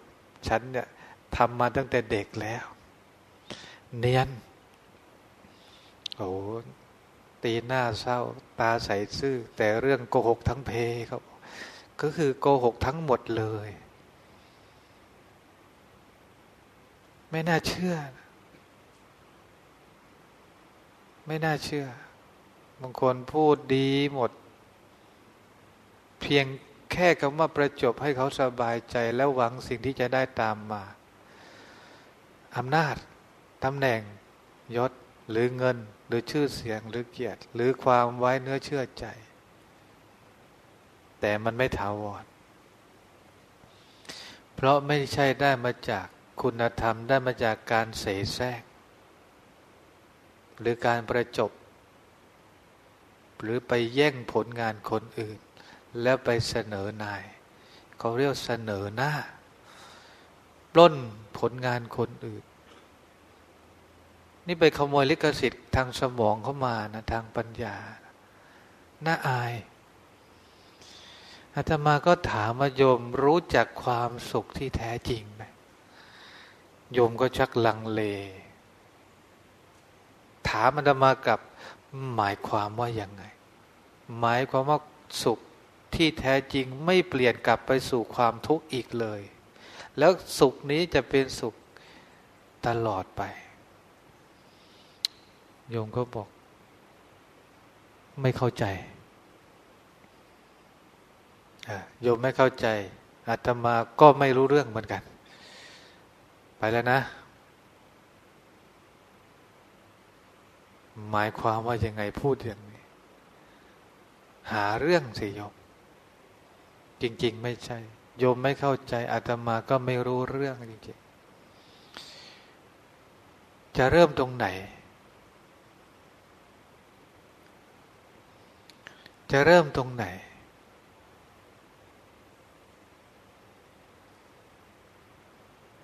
ฉันเนี่ยทำมาตั้งแต่เด็กแล้ว เนียนโอ้ตีหน้าเศร้า ตาใสซื่อ แต่เรื่องโกหกทั้งเพครับก็คือโกหกทั้งหมดเลย ไม่น่าเชื่อ ไม่น่าเชื่อบางคนพูดดีหมด เพียงแค่คำว่าประจบให้เขาสบายใจ แล้วหวังสิ่งที่จะได้ตามมาอำนาจตำแหน่งยศหรือเงินหรือชื่อเสียงหรือเกียรติ หรือความไว้เนื้อเชื่อใจ แต่มันไม่ถาวร เพราะไม่ใช่ได้มาจากคุณธรรมได้มาจากการเสแสร้งหรือการประจบ หรือไปแย่งผลงานคนอื่น แล้วไปเสนอนายเขาเรียกเสนอหน้า ปล้นผลงานคนอื่น นี่ไปขโมยลิขสิทธิ์ทางสมองเข้ามานะทางปัญญา น่าอายอาตมาก็ถามมาโยมรู้จักความสุขที่แท้จริงไหมโยมก็ชักลังเล ถามอาตมากับหมายความว่าอยังไง หมายความว่าสุข ที่แท้จริงไม่เปลี่ยนกลับไปสู่ความทุกข์อีกเลย แล้วสุขนี้จะเป็นสุขตลอดไป โยมก็บอก ไม่เข้าใจโยมไม่เข้าใจอาตมาก็ไม่รู้เรื่องเหมือนกัน ไปแล้วนะ หมายความว่ายังไงพูดอย่างนี้ หาเรื่องสิโยม จริง ๆ ไม่ใช่ โยมไม่เข้าใจอาตมาก็ไม่รู้เรื่องจริงๆ จะเริ่มตรงไหน จะเริ่มตรงไหน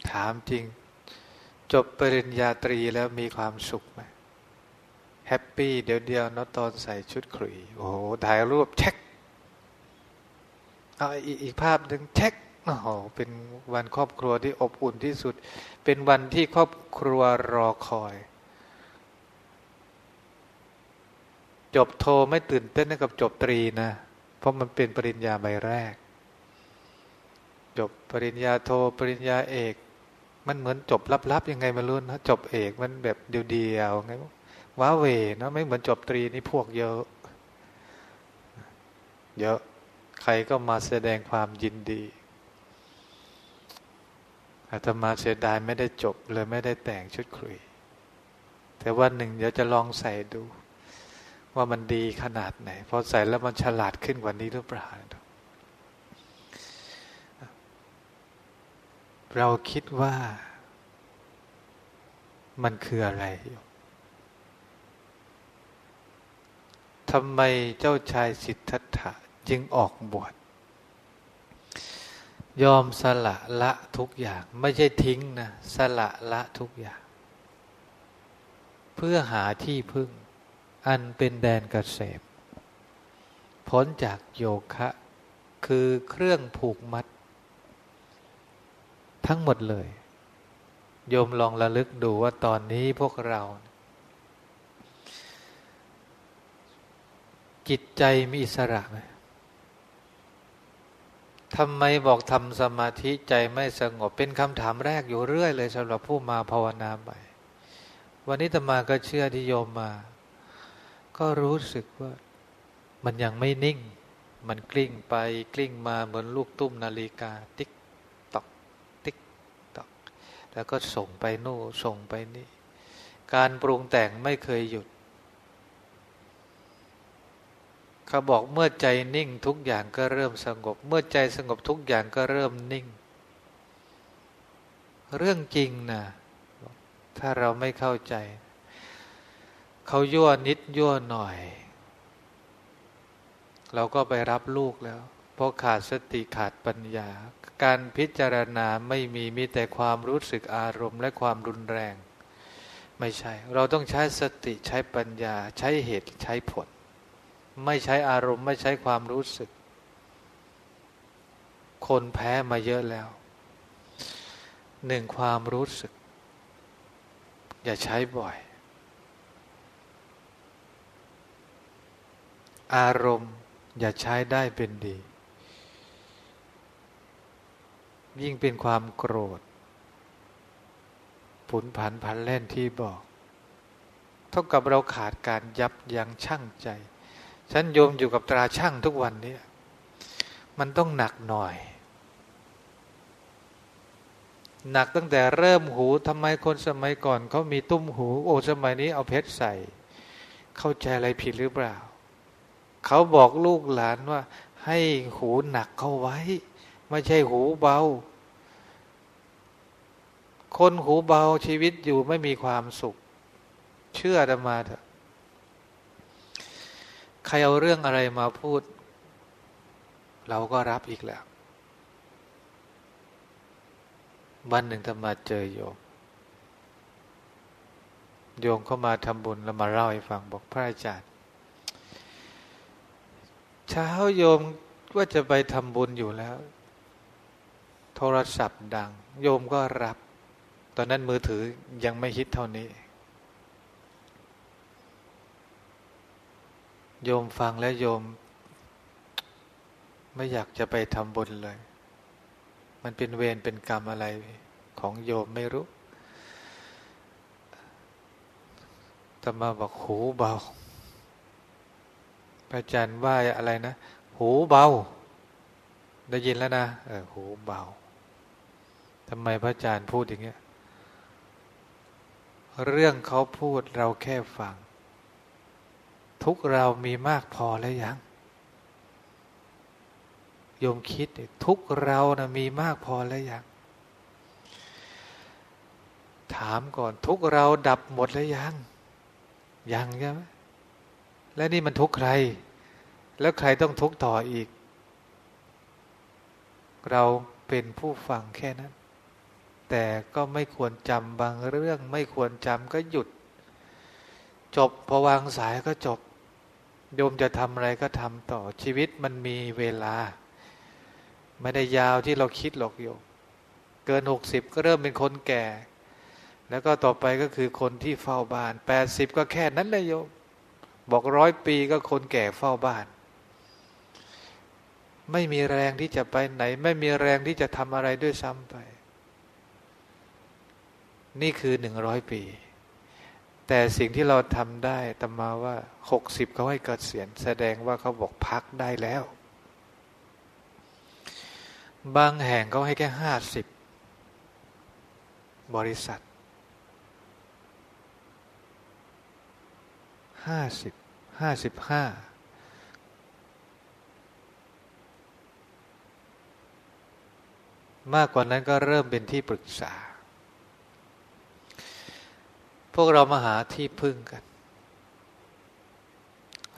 ถามจริง จบปริญญาตรีแล้วมีความสุขไหมแฮปปี้เดี๋ยวเดียวนะตอนใส่ชุดขลุยโอ้โหถ่ายรูปเช็ค เอาอีกภาพหนึ่งเช็คโอ้โหเป็นวันครอบครัวที่อบอุ่นที่สุด เป็นวันที่ครอบครัวรอคอย จบโทไม่ตื่นเต้นกับจบตรีนะ เพราะมันเป็นปริญญาใบแรก จบปริญญาโทปริญญาเอก มันเหมือนจบลับๆยังไงมาลุ้นนะจบเอกมันแบบเดียวๆไงว้าเวนะไม่เหมือนจบตรีนี่พวกเยอะ เยอะ ใครก็มาแสดงความยินดีอาตมาเสียดายไม่ได้จบเลยไม่ได้แต่งชุดคุย แต่วันหนึ่งเดี๋ยวจะลองใส่ดู ว่ามันดีขนาดไหน พอใส่แล้วมันฉลาดขึ้นกว่านี้หรือเปล่าเราคิดว่ามันคืออะไรอยู่ทำไมเจ้าชายสิทธัตถะ จึงออกบวชยอมสละละทุกอย่าง ไม่ใช่ทิ้งนะสละละทุกอย่าง เพื่อหาที่พึ่ง อันเป็นแดนกเกษมพ้นจากโยคะ คือเครื่องผูกมัด ทั้งหมดเลย โยมลองระลึกดูว่าตอนนี้พวกเรา จิตใจมีอิสระไหม ทำไมบอกทำสมาธิใจไม่สงบ เป็นคำถามแรกอยู่เรื่อยเลยสำหรับผู้มาภาวนาใหม่วันนี้อาตมาก็เชื่อที่โยมมา ก็รู้สึกว่ามันยังไม่นิ่ง มันกลิ้งไปกลิ้งมาเหมือนลูกตุ้มนาฬิกา ติ๊กตอก ติ๊กตอก แล้วก็ส่งไปโน่ส่งไปนี่ การปรุงแต่งไม่เคยหยุด เขาบอกเมื่อใจนิ่งทุกอย่างก็เริ่มสงบ เมื่อใจสงบทุกอย่างก็เริ่มนิ่ง เรื่องจริงนะถ้าเราไม่เข้าใจ เขายั่วนิดยั่วหน่อย เราก็ไปรับลูกแล้ว เพราะขาดสติขาดปัญญา การพิจารณาไม่มีมีแต่ความรู้สึกอารมณ์ และความรุนแรง ไม่ใช่ เราต้องใช้สติใช้ปัญญาใช้เหตุใช้ผล ไม่ใช้อารมณ์ ไม่ใช้ความรู้สึก คนแพ้มาเยอะแล้วหนึ่งความรู้สึก อย่าใช้บ่อย อารมณ์อย่าใช้ได้เป็นดี ยิ่งเป็นความโกรธ ผุนผันผันเล่นที่บอก เท่ากับเราขาดการยับยั้งชั่งใจ ฉันโยมอยู่กับตราช่างทุกวันนี้มันต้องหนักหน่อย หนักตั้งแต่เริ่มหูทำไมคนสมัยก่อนเขามีตุ้มหู โอ้สมัยนี้เอาเพชรใส่ เข้าใจอะไรผิดหรือเปล่า เขาบอกลูกหลานว่า ให้หูหนักเข้าไว้ ไม่ใช่หูเบา คนหูเบาชีวิตอยู่ไม่มีความสุข เชื่อธรรมาเถอะ ใครเอาเรื่องอะไรมาพูด เราก็รับอีกแล้ว วันหนึ่งธรรมาเจอโยม โยมเข้ามาทำบุญแล้วมาเล่าให้ฟังบอกพระอาจารย์เช้าโยมว่าจะไปทำบุญอยู่แล้ว โทรศัพท์ดัง โยมก็รับ ตอนนั้นมือถือยังไม่ฮิตเท่านี้ โยมฟังแล้วโยม ไม่อยากจะไปทำบุญเลย มันเป็นเวรเป็นกรรมอะไรของโยมไม่รู้แต่มาบอกหูเบาพระอาจารย์ว่าอะไรนะ หูเบา ได้ยินแล้วนะเออหูเบาทำไมพระอาจารย์พูดอย่างเงี้ย เรื่องเขาพูดเราแค่ฟัง ทุกเรามีมากพอแล้วยังโยมคิดทุกเรานะมีมากพอแล้วยังถามก่อนทุกเราดับหมดแล้วยังยังใช่ไหมและนี่มันทุกใคร แล้วใครต้องทุกต่ออีก เราเป็นผู้ฟังแค่นั้น แต่ก็ไม่ควรจำบางเรื่อง ไม่ควรจำก็หยุด จบพอวางสายก็จบ โยมจะทำอะไรก็ทำต่อชีวิตมันมีเวลา ไม่ได้ยาวที่เราคิดหรอกโยมเกินหกสิบก็เริ่มเป็นคนแก่ แล้วก็ต่อไปก็คือคนที่เฝ้าบ้านแปดสิบก็แค่นั้นเลยโยมบอกร้อยปีก็คนแก่เฝ้าบ้าน ไม่มีแรงที่จะไปไหน ไม่มีแรงที่จะทำอะไรด้วยซ้ำไป นี่คือหนึ่งร้อยปี แต่สิ่งที่เราทำได้ตมาว่าหกสิบเขาให้เกิดเสียนแสดงว่าเขาบอกพักได้แล้ว บางแห่งเขาให้แค่ห้าสิบบริษัทห้าสิบห้าสิบห้ามากกว่านั้นก็เริ่มเป็นที่ปรึกษา พวกเรามาหาที่พึ่งกัน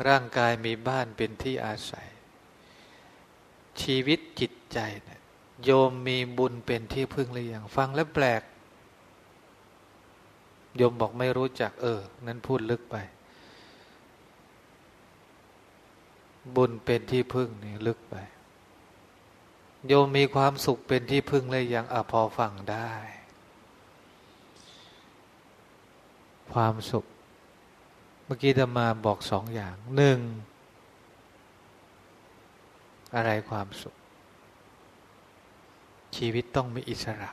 ร่างกายมีบ้านเป็นที่อาศัย ชีวิตจิตใจเนี่ยโยมมีบุญเป็นที่พึ่งหรือยังฟังแล้วแปลก โยมบอกไม่รู้จัก เออ นั้นพูดลึกไป บุญเป็นที่พึ่งนี่ลึกไป โยมมีความสุขเป็นที่พึ่งเลยยังอพอฟังได้ ความสุข เมื่อกี้จะมาบอกสองอย่างหนึ่งอะไรความสุข ชีวิตต้องมีอิสระ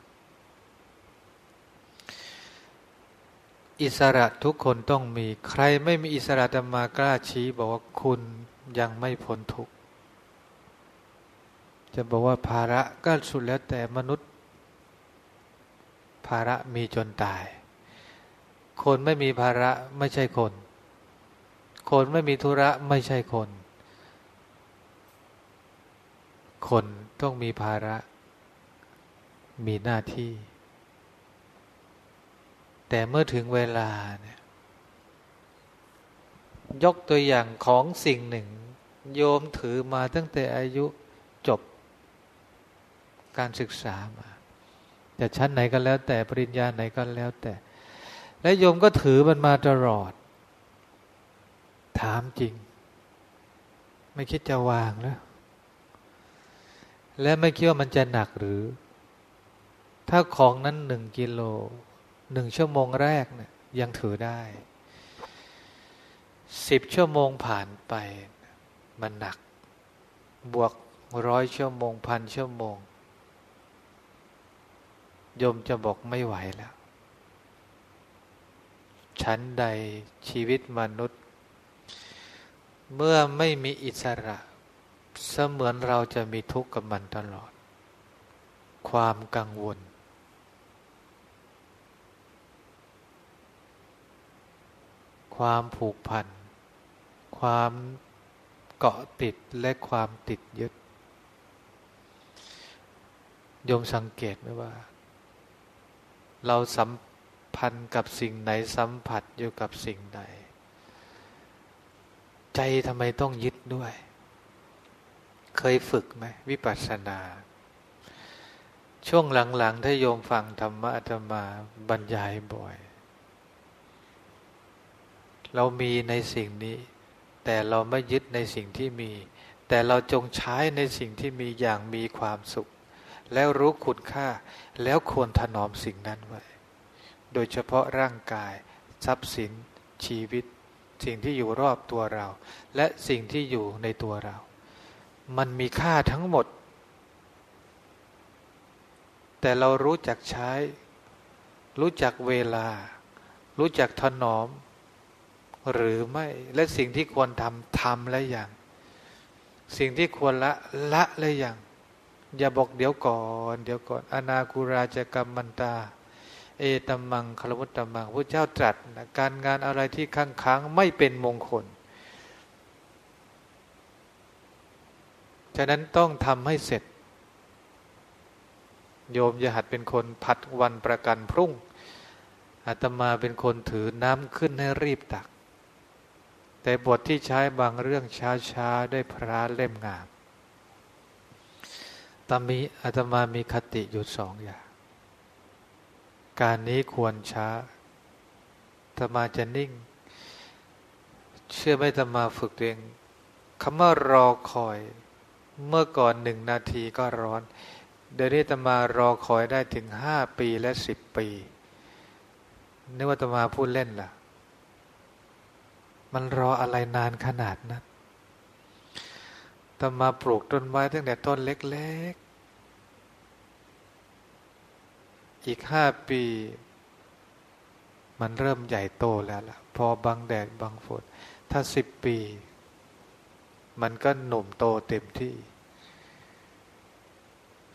อิสระทุกคนต้องมีใครไม่มีอิสระจะมากล้าชี้บอกว่าคุณยังไม่พ้นทุกข์จะบอกว่าภาระก็สุดแล้วแต่มนุษย์ ภาระมีจนตาย คนไม่มีภาระไม่ใช่คน คนไม่มีธุระไม่ใช่คน คนต้องมีภาระ มีหน้าที่ แต่เมื่อถึงเวลาเนี่ยยกตัวอย่างของสิ่งหนึ่ง โยมถือมาตั้งแต่อายุจบการศึกษามาจะชั้นไหนก็แล้วแต่ปริญญาไหนก็แล้วแต่ และโยมก็ถือมันมาตลอด ถามจริง ไม่คิดจะวางแล้ว และไม่คิดว่ามันจะหนักหรือ ถ้าของนั้นหนึ่งกิโลหนึ่งชั่วโมงแรกเนี่ยยังถือได้สิบชั่วโมงผ่านไป มันหนัก บวกร้อยชั่วโมงพันชั่วโมงโยมจะบอกไม่ไหวแล้ว ชั้นใดชีวิตมนุษย์ เมื่อไม่มีอิสระ เสมือนเราจะมีทุกข์กับมันตลอด ความกังวล ความผูกพัน ความเกาะติดและความติดยึดโยมสังเกตไหมว่า เราสัม พันกับสิ่งไหนสัมผัสอยู่กับสิ่งใด ใจทำไมต้องยึดด้วย เคยฝึกไหมวิปัสสนา ช่วงหลังๆถ้าโยมฟังธรรมะธรรมาบรรยายบ่อย เรามีในสิ่งนี้ แต่เราไม่ยึดในสิ่งที่มี แต่เราจงใช้ในสิ่งที่มีอย่างมีความสุขแล้วรู้คุณค่าแล้วควรถนอมสิ่งนั้นไว้ โดยเฉพาะร่างกาย ทรัพย์สิน ชีวิต สิ่งที่อยู่รอบตัวเรา และสิ่งที่อยู่ในตัวเรา มันมีค่าทั้งหมด แต่เรารู้จักใช้ รู้จักเวลา รู้จักถนอม หรือไม่และสิ่งที่ควรทำทำและอย่าง สิ่งที่ควรละละและอย่าง อย่าบอกเดี๋ยวก่อน เดี๋ยวก่อน อนาคูราจกรรมมันตา เอตมังคารมุตตมังพระเจ้าตรัสนะการงานอะไรที่ค้างค้างไม่เป็นมงคล ฉะนั้นต้องทำให้เสร็จ โยมอย่าหัดเป็นคนพัดวันประกันพรุ่งอาตมาเป็นคนถือน้ำขึ้นให้รีบตัก แต่บทที่ใช้บางเรื่องช้าๆด้วยพระเล่มงามตามีอาตมามีคติอยู่สองอย่าง การนี้ควรช้าตมาจะนิ่ง เชื่อไหมตมาฝึกเองคำว่ารอคอย เมื่อก่อนหนึ่งนาทีก็ร้อน เดี๋ยวนี้ตมารอคอยได้ถึงห้าปีและสิบปี นึกว่าตมาพูดเล่นล่ะ มันรออะไรนานขนาดนั้นตมาปลูกต้นไม้ตั้งแต่ต้นเล็กๆ อีกห้าปี มันเริ่มใหญ่โตแล้วล่ะ พอบังแดดบังฝน ถ้าสิบปี มันก็หนุ่มโตเต็มที่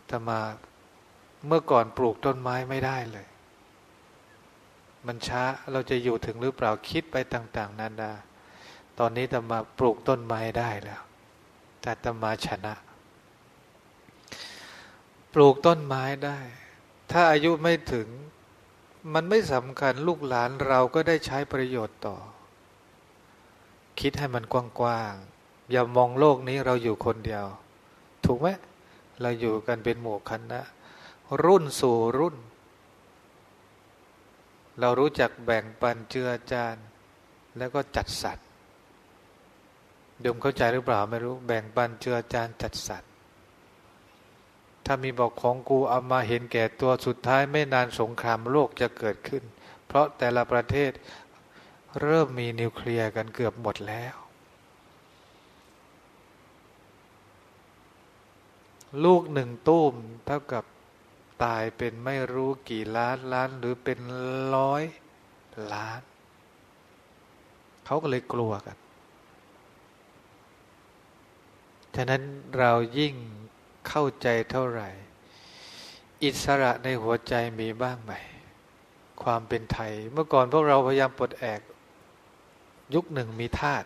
ตมาเมื่อก่อนปลูกต้นไม้ไม่ได้เลย มันช้าเราจะอยู่ถึงหรือเปล่าคิดไปต่าง ๆนานา ตอนนี้ตมาปลูกต้นไม้ได้แล้ว แต่ตมาชนะ ปลูกต้นไม้ได้ ถ้าอายุไม่ถึง มันไม่สำคัญลูกหลานเราก็ได้ใช้ประโยชน์ต่อ คิดให้มันกว้างๆอย่ามองโลกนี้เราอยู่คนเดียว ถูกไหมเราอยู่กันเป็นหมู่คณะรุ่นสู่รุ่น เรารู้จักแบ่งปันเจือจานแล้วก็จัดสรรโยมเข้าใจหรือเปล่าไม่รู้ แบ่งปันเจือจานจัดสรร ถ้ามีบอกของกูเอามาเห็นแก่ตัวสุดท้ายไม่นานสงครามโลกจะเกิดขึ้น เพราะแต่ละประเทศเริ่มมีนิวเคลียร์กันเกือบหมดแล้ว ลูกหนึ่งตุ้มเท่ากับตายเป็นไม่รู้กี่ล้านล้านหรือเป็นร้อยล้าน เขาก็เลยกลัวกัน ฉะนั้นเรายิ่ง เข้าใจเท่าไหร่ อิสระในหัวใจมีบ้างไหม ความเป็นไทย เมื่อก่อนพวกเราพยายามปลดแอก ยุคหนึ่งมีทาส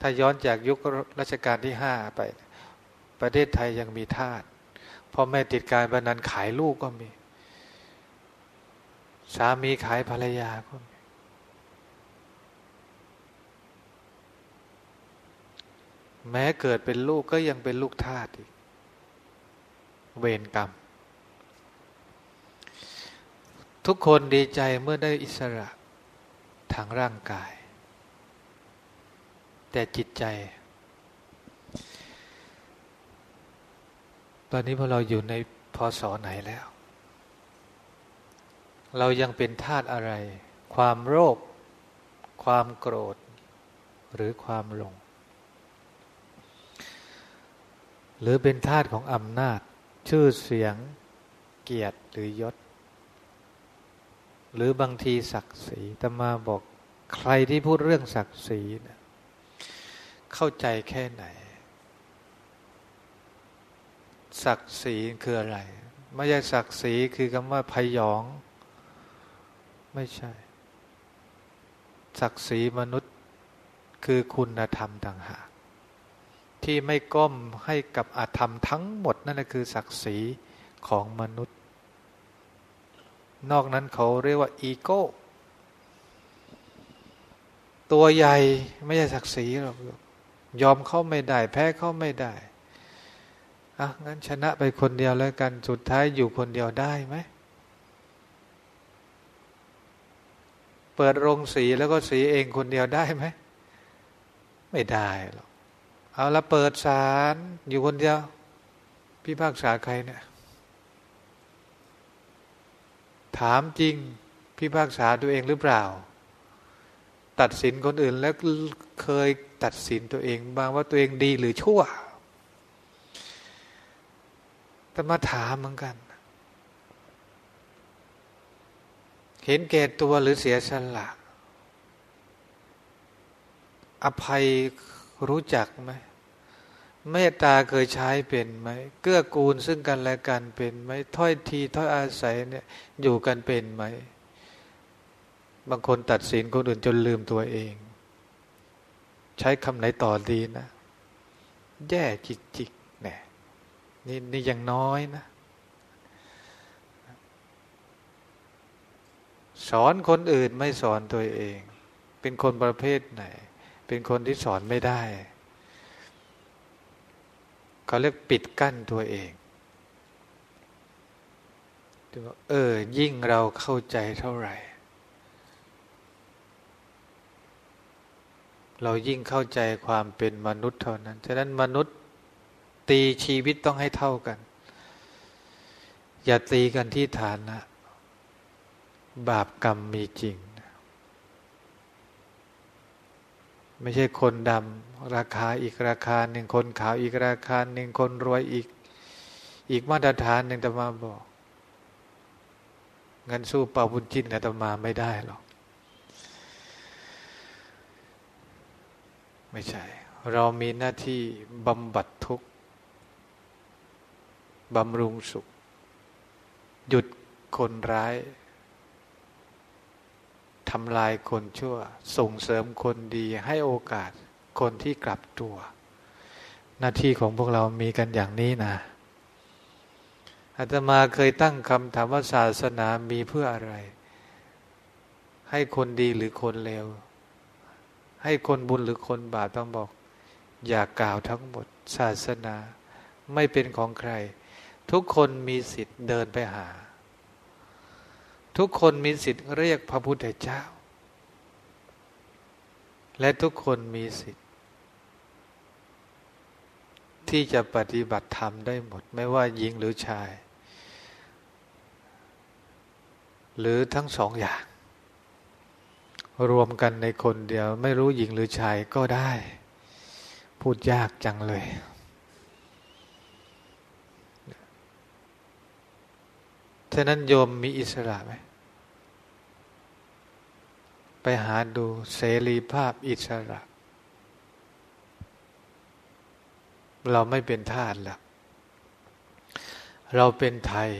ถ้าย้อนจากยุครัชกาลที่ห้าไป ประเทศไทยยังมีทาสพ่อแม่ติดการบันันขายลูกก็มี สามีขายภรรยาก็มีแม้เกิดเป็นลูกก็ยังเป็นลูกทาสอีก เวรกรรม ทุกคนดีใจเมื่อได้อิสระทางร่างกาย แต่จิตใจ ตอนนี้พอเราอยู่ในพศไหนแล้ว เรายังเป็นทาสอะไร ความโรค ความโกรธ หรือความหลงหรือเป็นทาสของอำนาจ ชื่อเสียงเกียรติหรือยศ หรือบางทีศักดิ์ศรีแต่มาบอกใครที่พูดเรื่องศักดิ์ศรีนะเข้าใจแค่ไหน ศักดิ์ศรีคืออะไร ไม่ใช่ศักดิ์ศรีคือคำว่าพยอง ไม่ใช่ ศักดิ์ศรีมนุษย์คือคุณธรรมต่างหาก ที่ไม่ก้มให้กับอาธรรมทั้งหมดนั่นแหละคือศักดิ์ศรีของมนุษย์ นอกนั้นเขาเรียกว่าอีโก้ ตัวใหญ่ไม่ใช่ศักดิ์ศรีหรอกยอมเขาไม่ได้ แพ้เขาไม่ได้อะงั้นชนะไปคนเดียวแล้วกันสุดท้ายอยู่คนเดียวได้ไหมเปิดโรงสีแล้วก็สีเองคนเดียวได้ไหม ไม่ได้หรอก เอาละเปิดศาลอยู่คนเดียวพี่ภาคษาใครเนี่ย ถามจริงพี่ภาคษาตัวเองหรือเปล่า ตัดสินคนอื่นแล้วเคยตัดสินตัวเองบ้างว่าตัวเองดีหรือชั่วแต่มาถามเหมือนกัน เห็นแก่ตัวหรือเสียสละอภัย รู้จักไหมเมตตาเคยใช้เป็นไหมเกื้อกูลซึ่งกันและกันเป็นไหมถ้อยทีถ้อยอาศัยเนี่ยอยู่กันเป็นไหม บางคนตัดสินคนอื่นจนลืมตัวเอง ใช้คำไหนต่อดีนะ แย่จิกๆเนี่ยนี่นี่ยังน้อยนะ สอนคนอื่นไม่สอนตัวเอง เป็นคนประเภทไหน เป็นคนที่สอนไม่ได้เขาเรียกปิดกั้นตัวเองเออ ยิ่งเราเข้าใจเท่าไหร่ เรายิ่งเข้าใจความเป็นมนุษย์เท่านั้น ฉะนั้นมนุษย์ตีชีวิตต้องให้เท่ากัน อย่าตีกันที่ฐานะ บาปกรรมมีจริง ไม่ใช่คนดำราคาอีกราคาหนึ่งคนขาวอีกราคาหนึ่งคนรวยอีก อีกมาตรฐานหนึ่งแต่มาบอกเงินสู้เป่าบุญจินกับตมาไม่ได้หรอกไม่ใช่ เรามีหน้าที่บำบัดทุกข์บำรุงสุข หยุดคนร้าย ทำลายคนชั่ว ส่งเสริมคนดีให้โอกาสคนที่กลับตัว หน้าที่ของพวกเรามีกันอย่างนี้นะอาตมาเคยตั้งคำถามว่าศาสนามีเพื่ออะไร ให้คนดีหรือคนเลวให้คนบุญหรือคนบาปต้องบอก อย่ากกล่าวทั้งหมด ศาสนาไม่เป็นของใคร ทุกคนมีสิทธิ์เดินไปหา ทุกคนมีสิทธิ์เรียกพระพุทธเจ้า และทุกคนมีสิทธิ์ ที่จะปฏิบัติธรรมได้หมด ไม่ว่าหญิงหรือชาย หรือทั้งสองอย่าง รวมกันในคนเดียว ไม่รู้หญิงหรือชายก็ได้ พูดยากจังเลย ฉะนั้นโยมมีอิสระไหม ไปหาดูเสรีภาพอิสระ เราไม่เป็นทาสแล้วเราเป็นไทย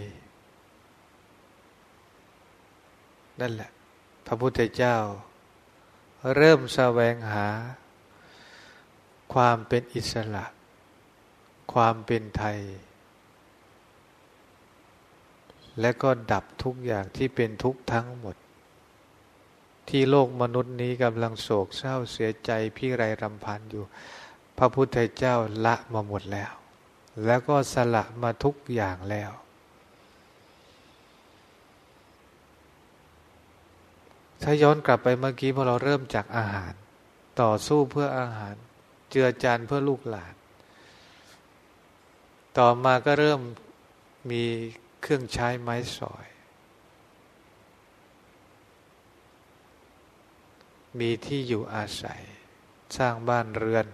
นั่นแหละ พระพุทธเจ้า เริ่มแสวงหา ความเป็นอิสระ ความเป็นไทย และก็ดับทุกอย่างที่เป็นทุกข์ทั้งหมด ที่โลกมนุษย์นี้กำลังโศกเศร้าเสียใจพี่ไรรำพันอยู่ พระพุทธเจ้าละมาหมดแล้ว แล้วก็สละมาทุกอย่างแล้ว ถ้าย้อนกลับไปเมื่อกี้พอเราเริ่มจากอาหาร ต่อสู้เพื่ออาหาร เจือจานเพื่อลูกหลาน ต่อมาก็เริ่มมี เครื่องใช้ไม้สอย มีที่อยู่อาศัย สร้างบ้านเรือน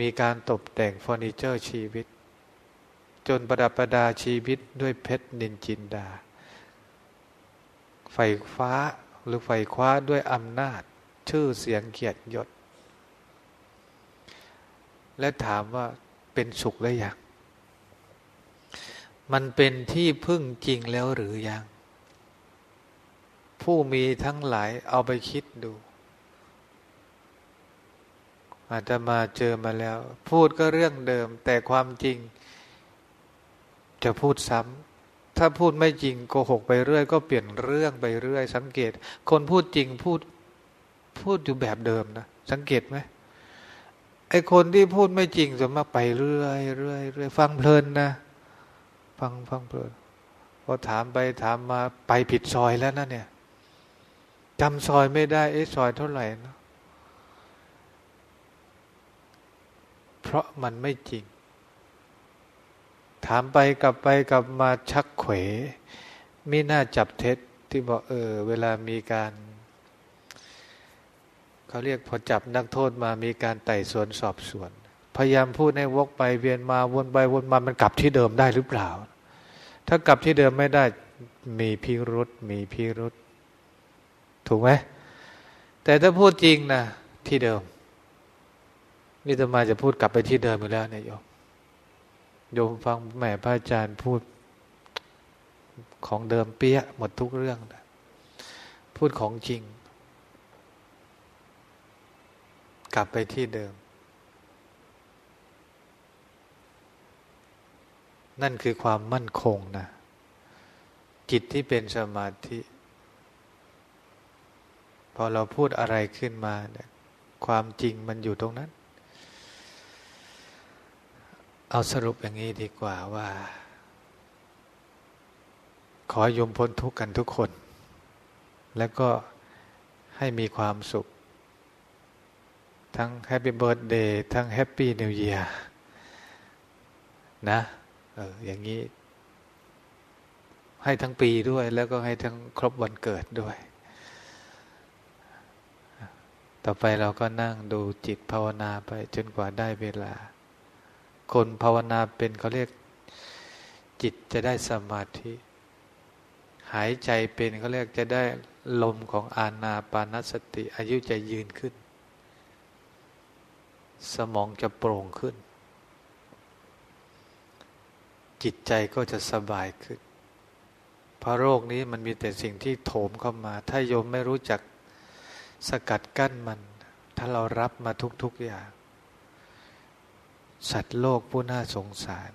มีการตกแต่งเฟอร์นิเจอร์ชีวิต จนประดับประดาชีวิตด้วยเพชรนินจินดา ไฟฟ้าหรือไฟคว้าด้วยอำนาจ ชื่อเสียงเกียรติยศ และถามว่าเป็นสุขหรือยัง มันเป็นที่พึ่งจริงแล้วหรือยัง ผู้มีทั้งหลายเอาไปคิดดู อาจจะมาเจอมาแล้ว พูดก็เรื่องเดิม แต่ความจริง จะพูดซ้ำถ้าพูดไม่จริงโกหกไปเรื่อย ก็เปลี่ยนเรื่องไปเรื่อย สังเกต คนพูดจริงพูดพูดอยู่แบบเดิมนะสังเกตไหมไอคนที่พูดไม่จริงจะมาไปเรื่อยเรื่อยเรื่อยฟังเพลินนะ ฟังฟังเพลินพอถามไปถามมาไปผิดซอยแล้วนะเนี่ยจำซอยไม่ได้เอ๊ะซอยเท่าไหร่นะเพราะมันไม่จริง ถามไปกลับไปกลับมาชักเขวไม่น่าจับเท็จที่บอกเออ เวลามีการเขาเรียกพอจับนักโทษมามีการไต่สวนสอบสวน พยายามพูดให้วกไปเวียนมาวนไปวนมามันกลับที่เดิมได้หรือเปล่า ถ้ากลับที่เดิมไม่ได้มีพิรุษมีพิรุษถูกไหมแต่ถ้าพูดจริงนะที่เดิม นี่จะมาจะพูดกลับไปที่เดิมอยู่แล้วเนี่ยโยมโยมฟังแม่พระอาจารย์พูดของเดิมเปี้ยหมดทุกเรื่องนะพูดของจริง กลับไปที่เดิม นั่นคือความมั่นคงนะ จิตที่เป็นสมาธิ พอเราพูดอะไรขึ้นมาเนี่ยความจริงมันอยู่ตรงนั้น เอาสรุปอย่างนี้ดีกว่าว่า ขอยมพ้นทุกข์กันทุกคน แล้วก็ให้มีความสุข ทั้ง happy birthday ทั้ง happy new year นะ เออ อย่างนี้ ให้ทั้งปีด้วย แล้วก็ให้ทั้งครบวันเกิดด้วย ต่อไปเราก็นั่งดูจิตภาวนาไป จนกว่าได้เวลา คนภาวนาเป็นเขาเรียก จิตจะได้สมาธิ หายใจเป็นเขาเรียกจะได้ลมของอาณาปานสติ อายุจะยืนขึ้น สมองจะโปร่งขึ้น จิตใจก็จะสบายขึ้น เพราะโรคนี้มันมีแต่สิ่งที่โถมเข้ามา ถ้าโยมไม่รู้จักสกัดกั้นมัน ถ้าเรารับมาทุกๆอย่าง สัตว์โลกผู้น่าสงสาร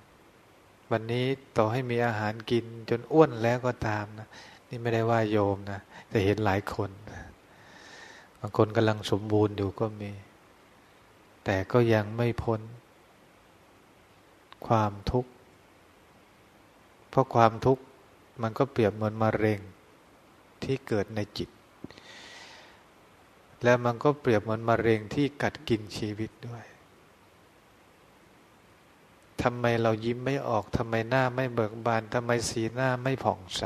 วันนี้ต่อให้มีอาหารกินจนอ้วนแล้วก็ตามนะนี่ไม่ได้ว่าโยมนะแต่เห็นหลายคนบางคนกำลังสมบูรณ์อยู่ก็มี แต่ก็ยังไม่พ้น ความทุกข์ เพราะความทุกข์มันก็เปรียบเหมือนมะเร็งที่เกิดในจิต และมันก็เปรียบเหมือนมะเร็งที่กัดกินชีวิตด้วยทำไมเรายิ้มไม่ออกทำไมหน้าไม่เบิกบานทำไมสีหน้าไม่ผ่องใส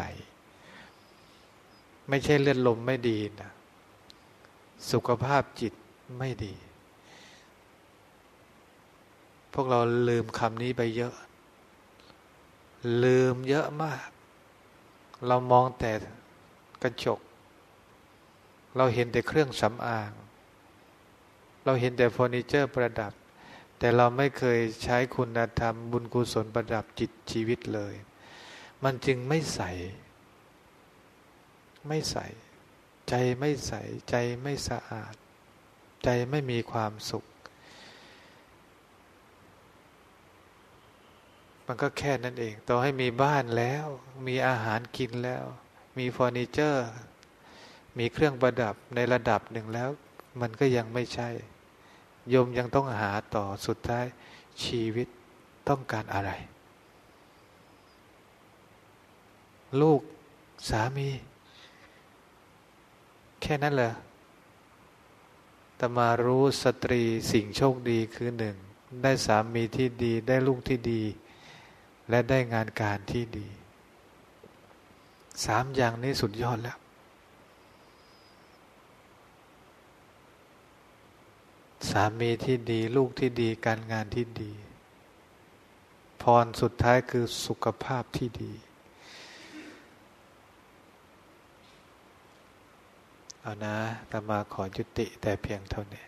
ไม่ใช่เลือดลมไม่ดีนะสุขภาพจิตไม่ดี พวกเราลืมคำนี้ไปเยอะ ลืมเยอะมาก เรามองแต่กระจก เราเห็นแต่เครื่องสำอาง เราเห็นแต่เฟอร์นิเจอร์ประดับ แต่เราไม่เคยใช้คุณธรรมบุญกุศลประดับจิตชีวิตเลย มันจึงไม่ใส ไม่ใส ใจไม่ใส ใจไม่สะอาด ใจไม่มีความสุข มันก็แค่นั้นเอง ต่อให้มีบ้านแล้ว มีอาหารกินแล้ว มีเฟอร์นิเจอร์ มีเครื่องประดับในระดับหนึ่งแล้ว มันก็ยังไม่ใช่โยมยังต้องหาต่อสุดท้ายชีวิตต้องการอะไร ลูกสามี แค่นั้นเหรอแต่มารู้สตรีสิ่งโชคดีคือหนึ่ง ได้สามีที่ดีได้ลูกที่ดี และได้งานการที่ดีสามอย่างนี้สุดยอดแล้ว สามีที่ดีลูกที่ดีการงานที่ดี พรสุดท้ายคือสุขภาพที่ดี เอานะตมาขอจุติแต่เพียงเท่านี้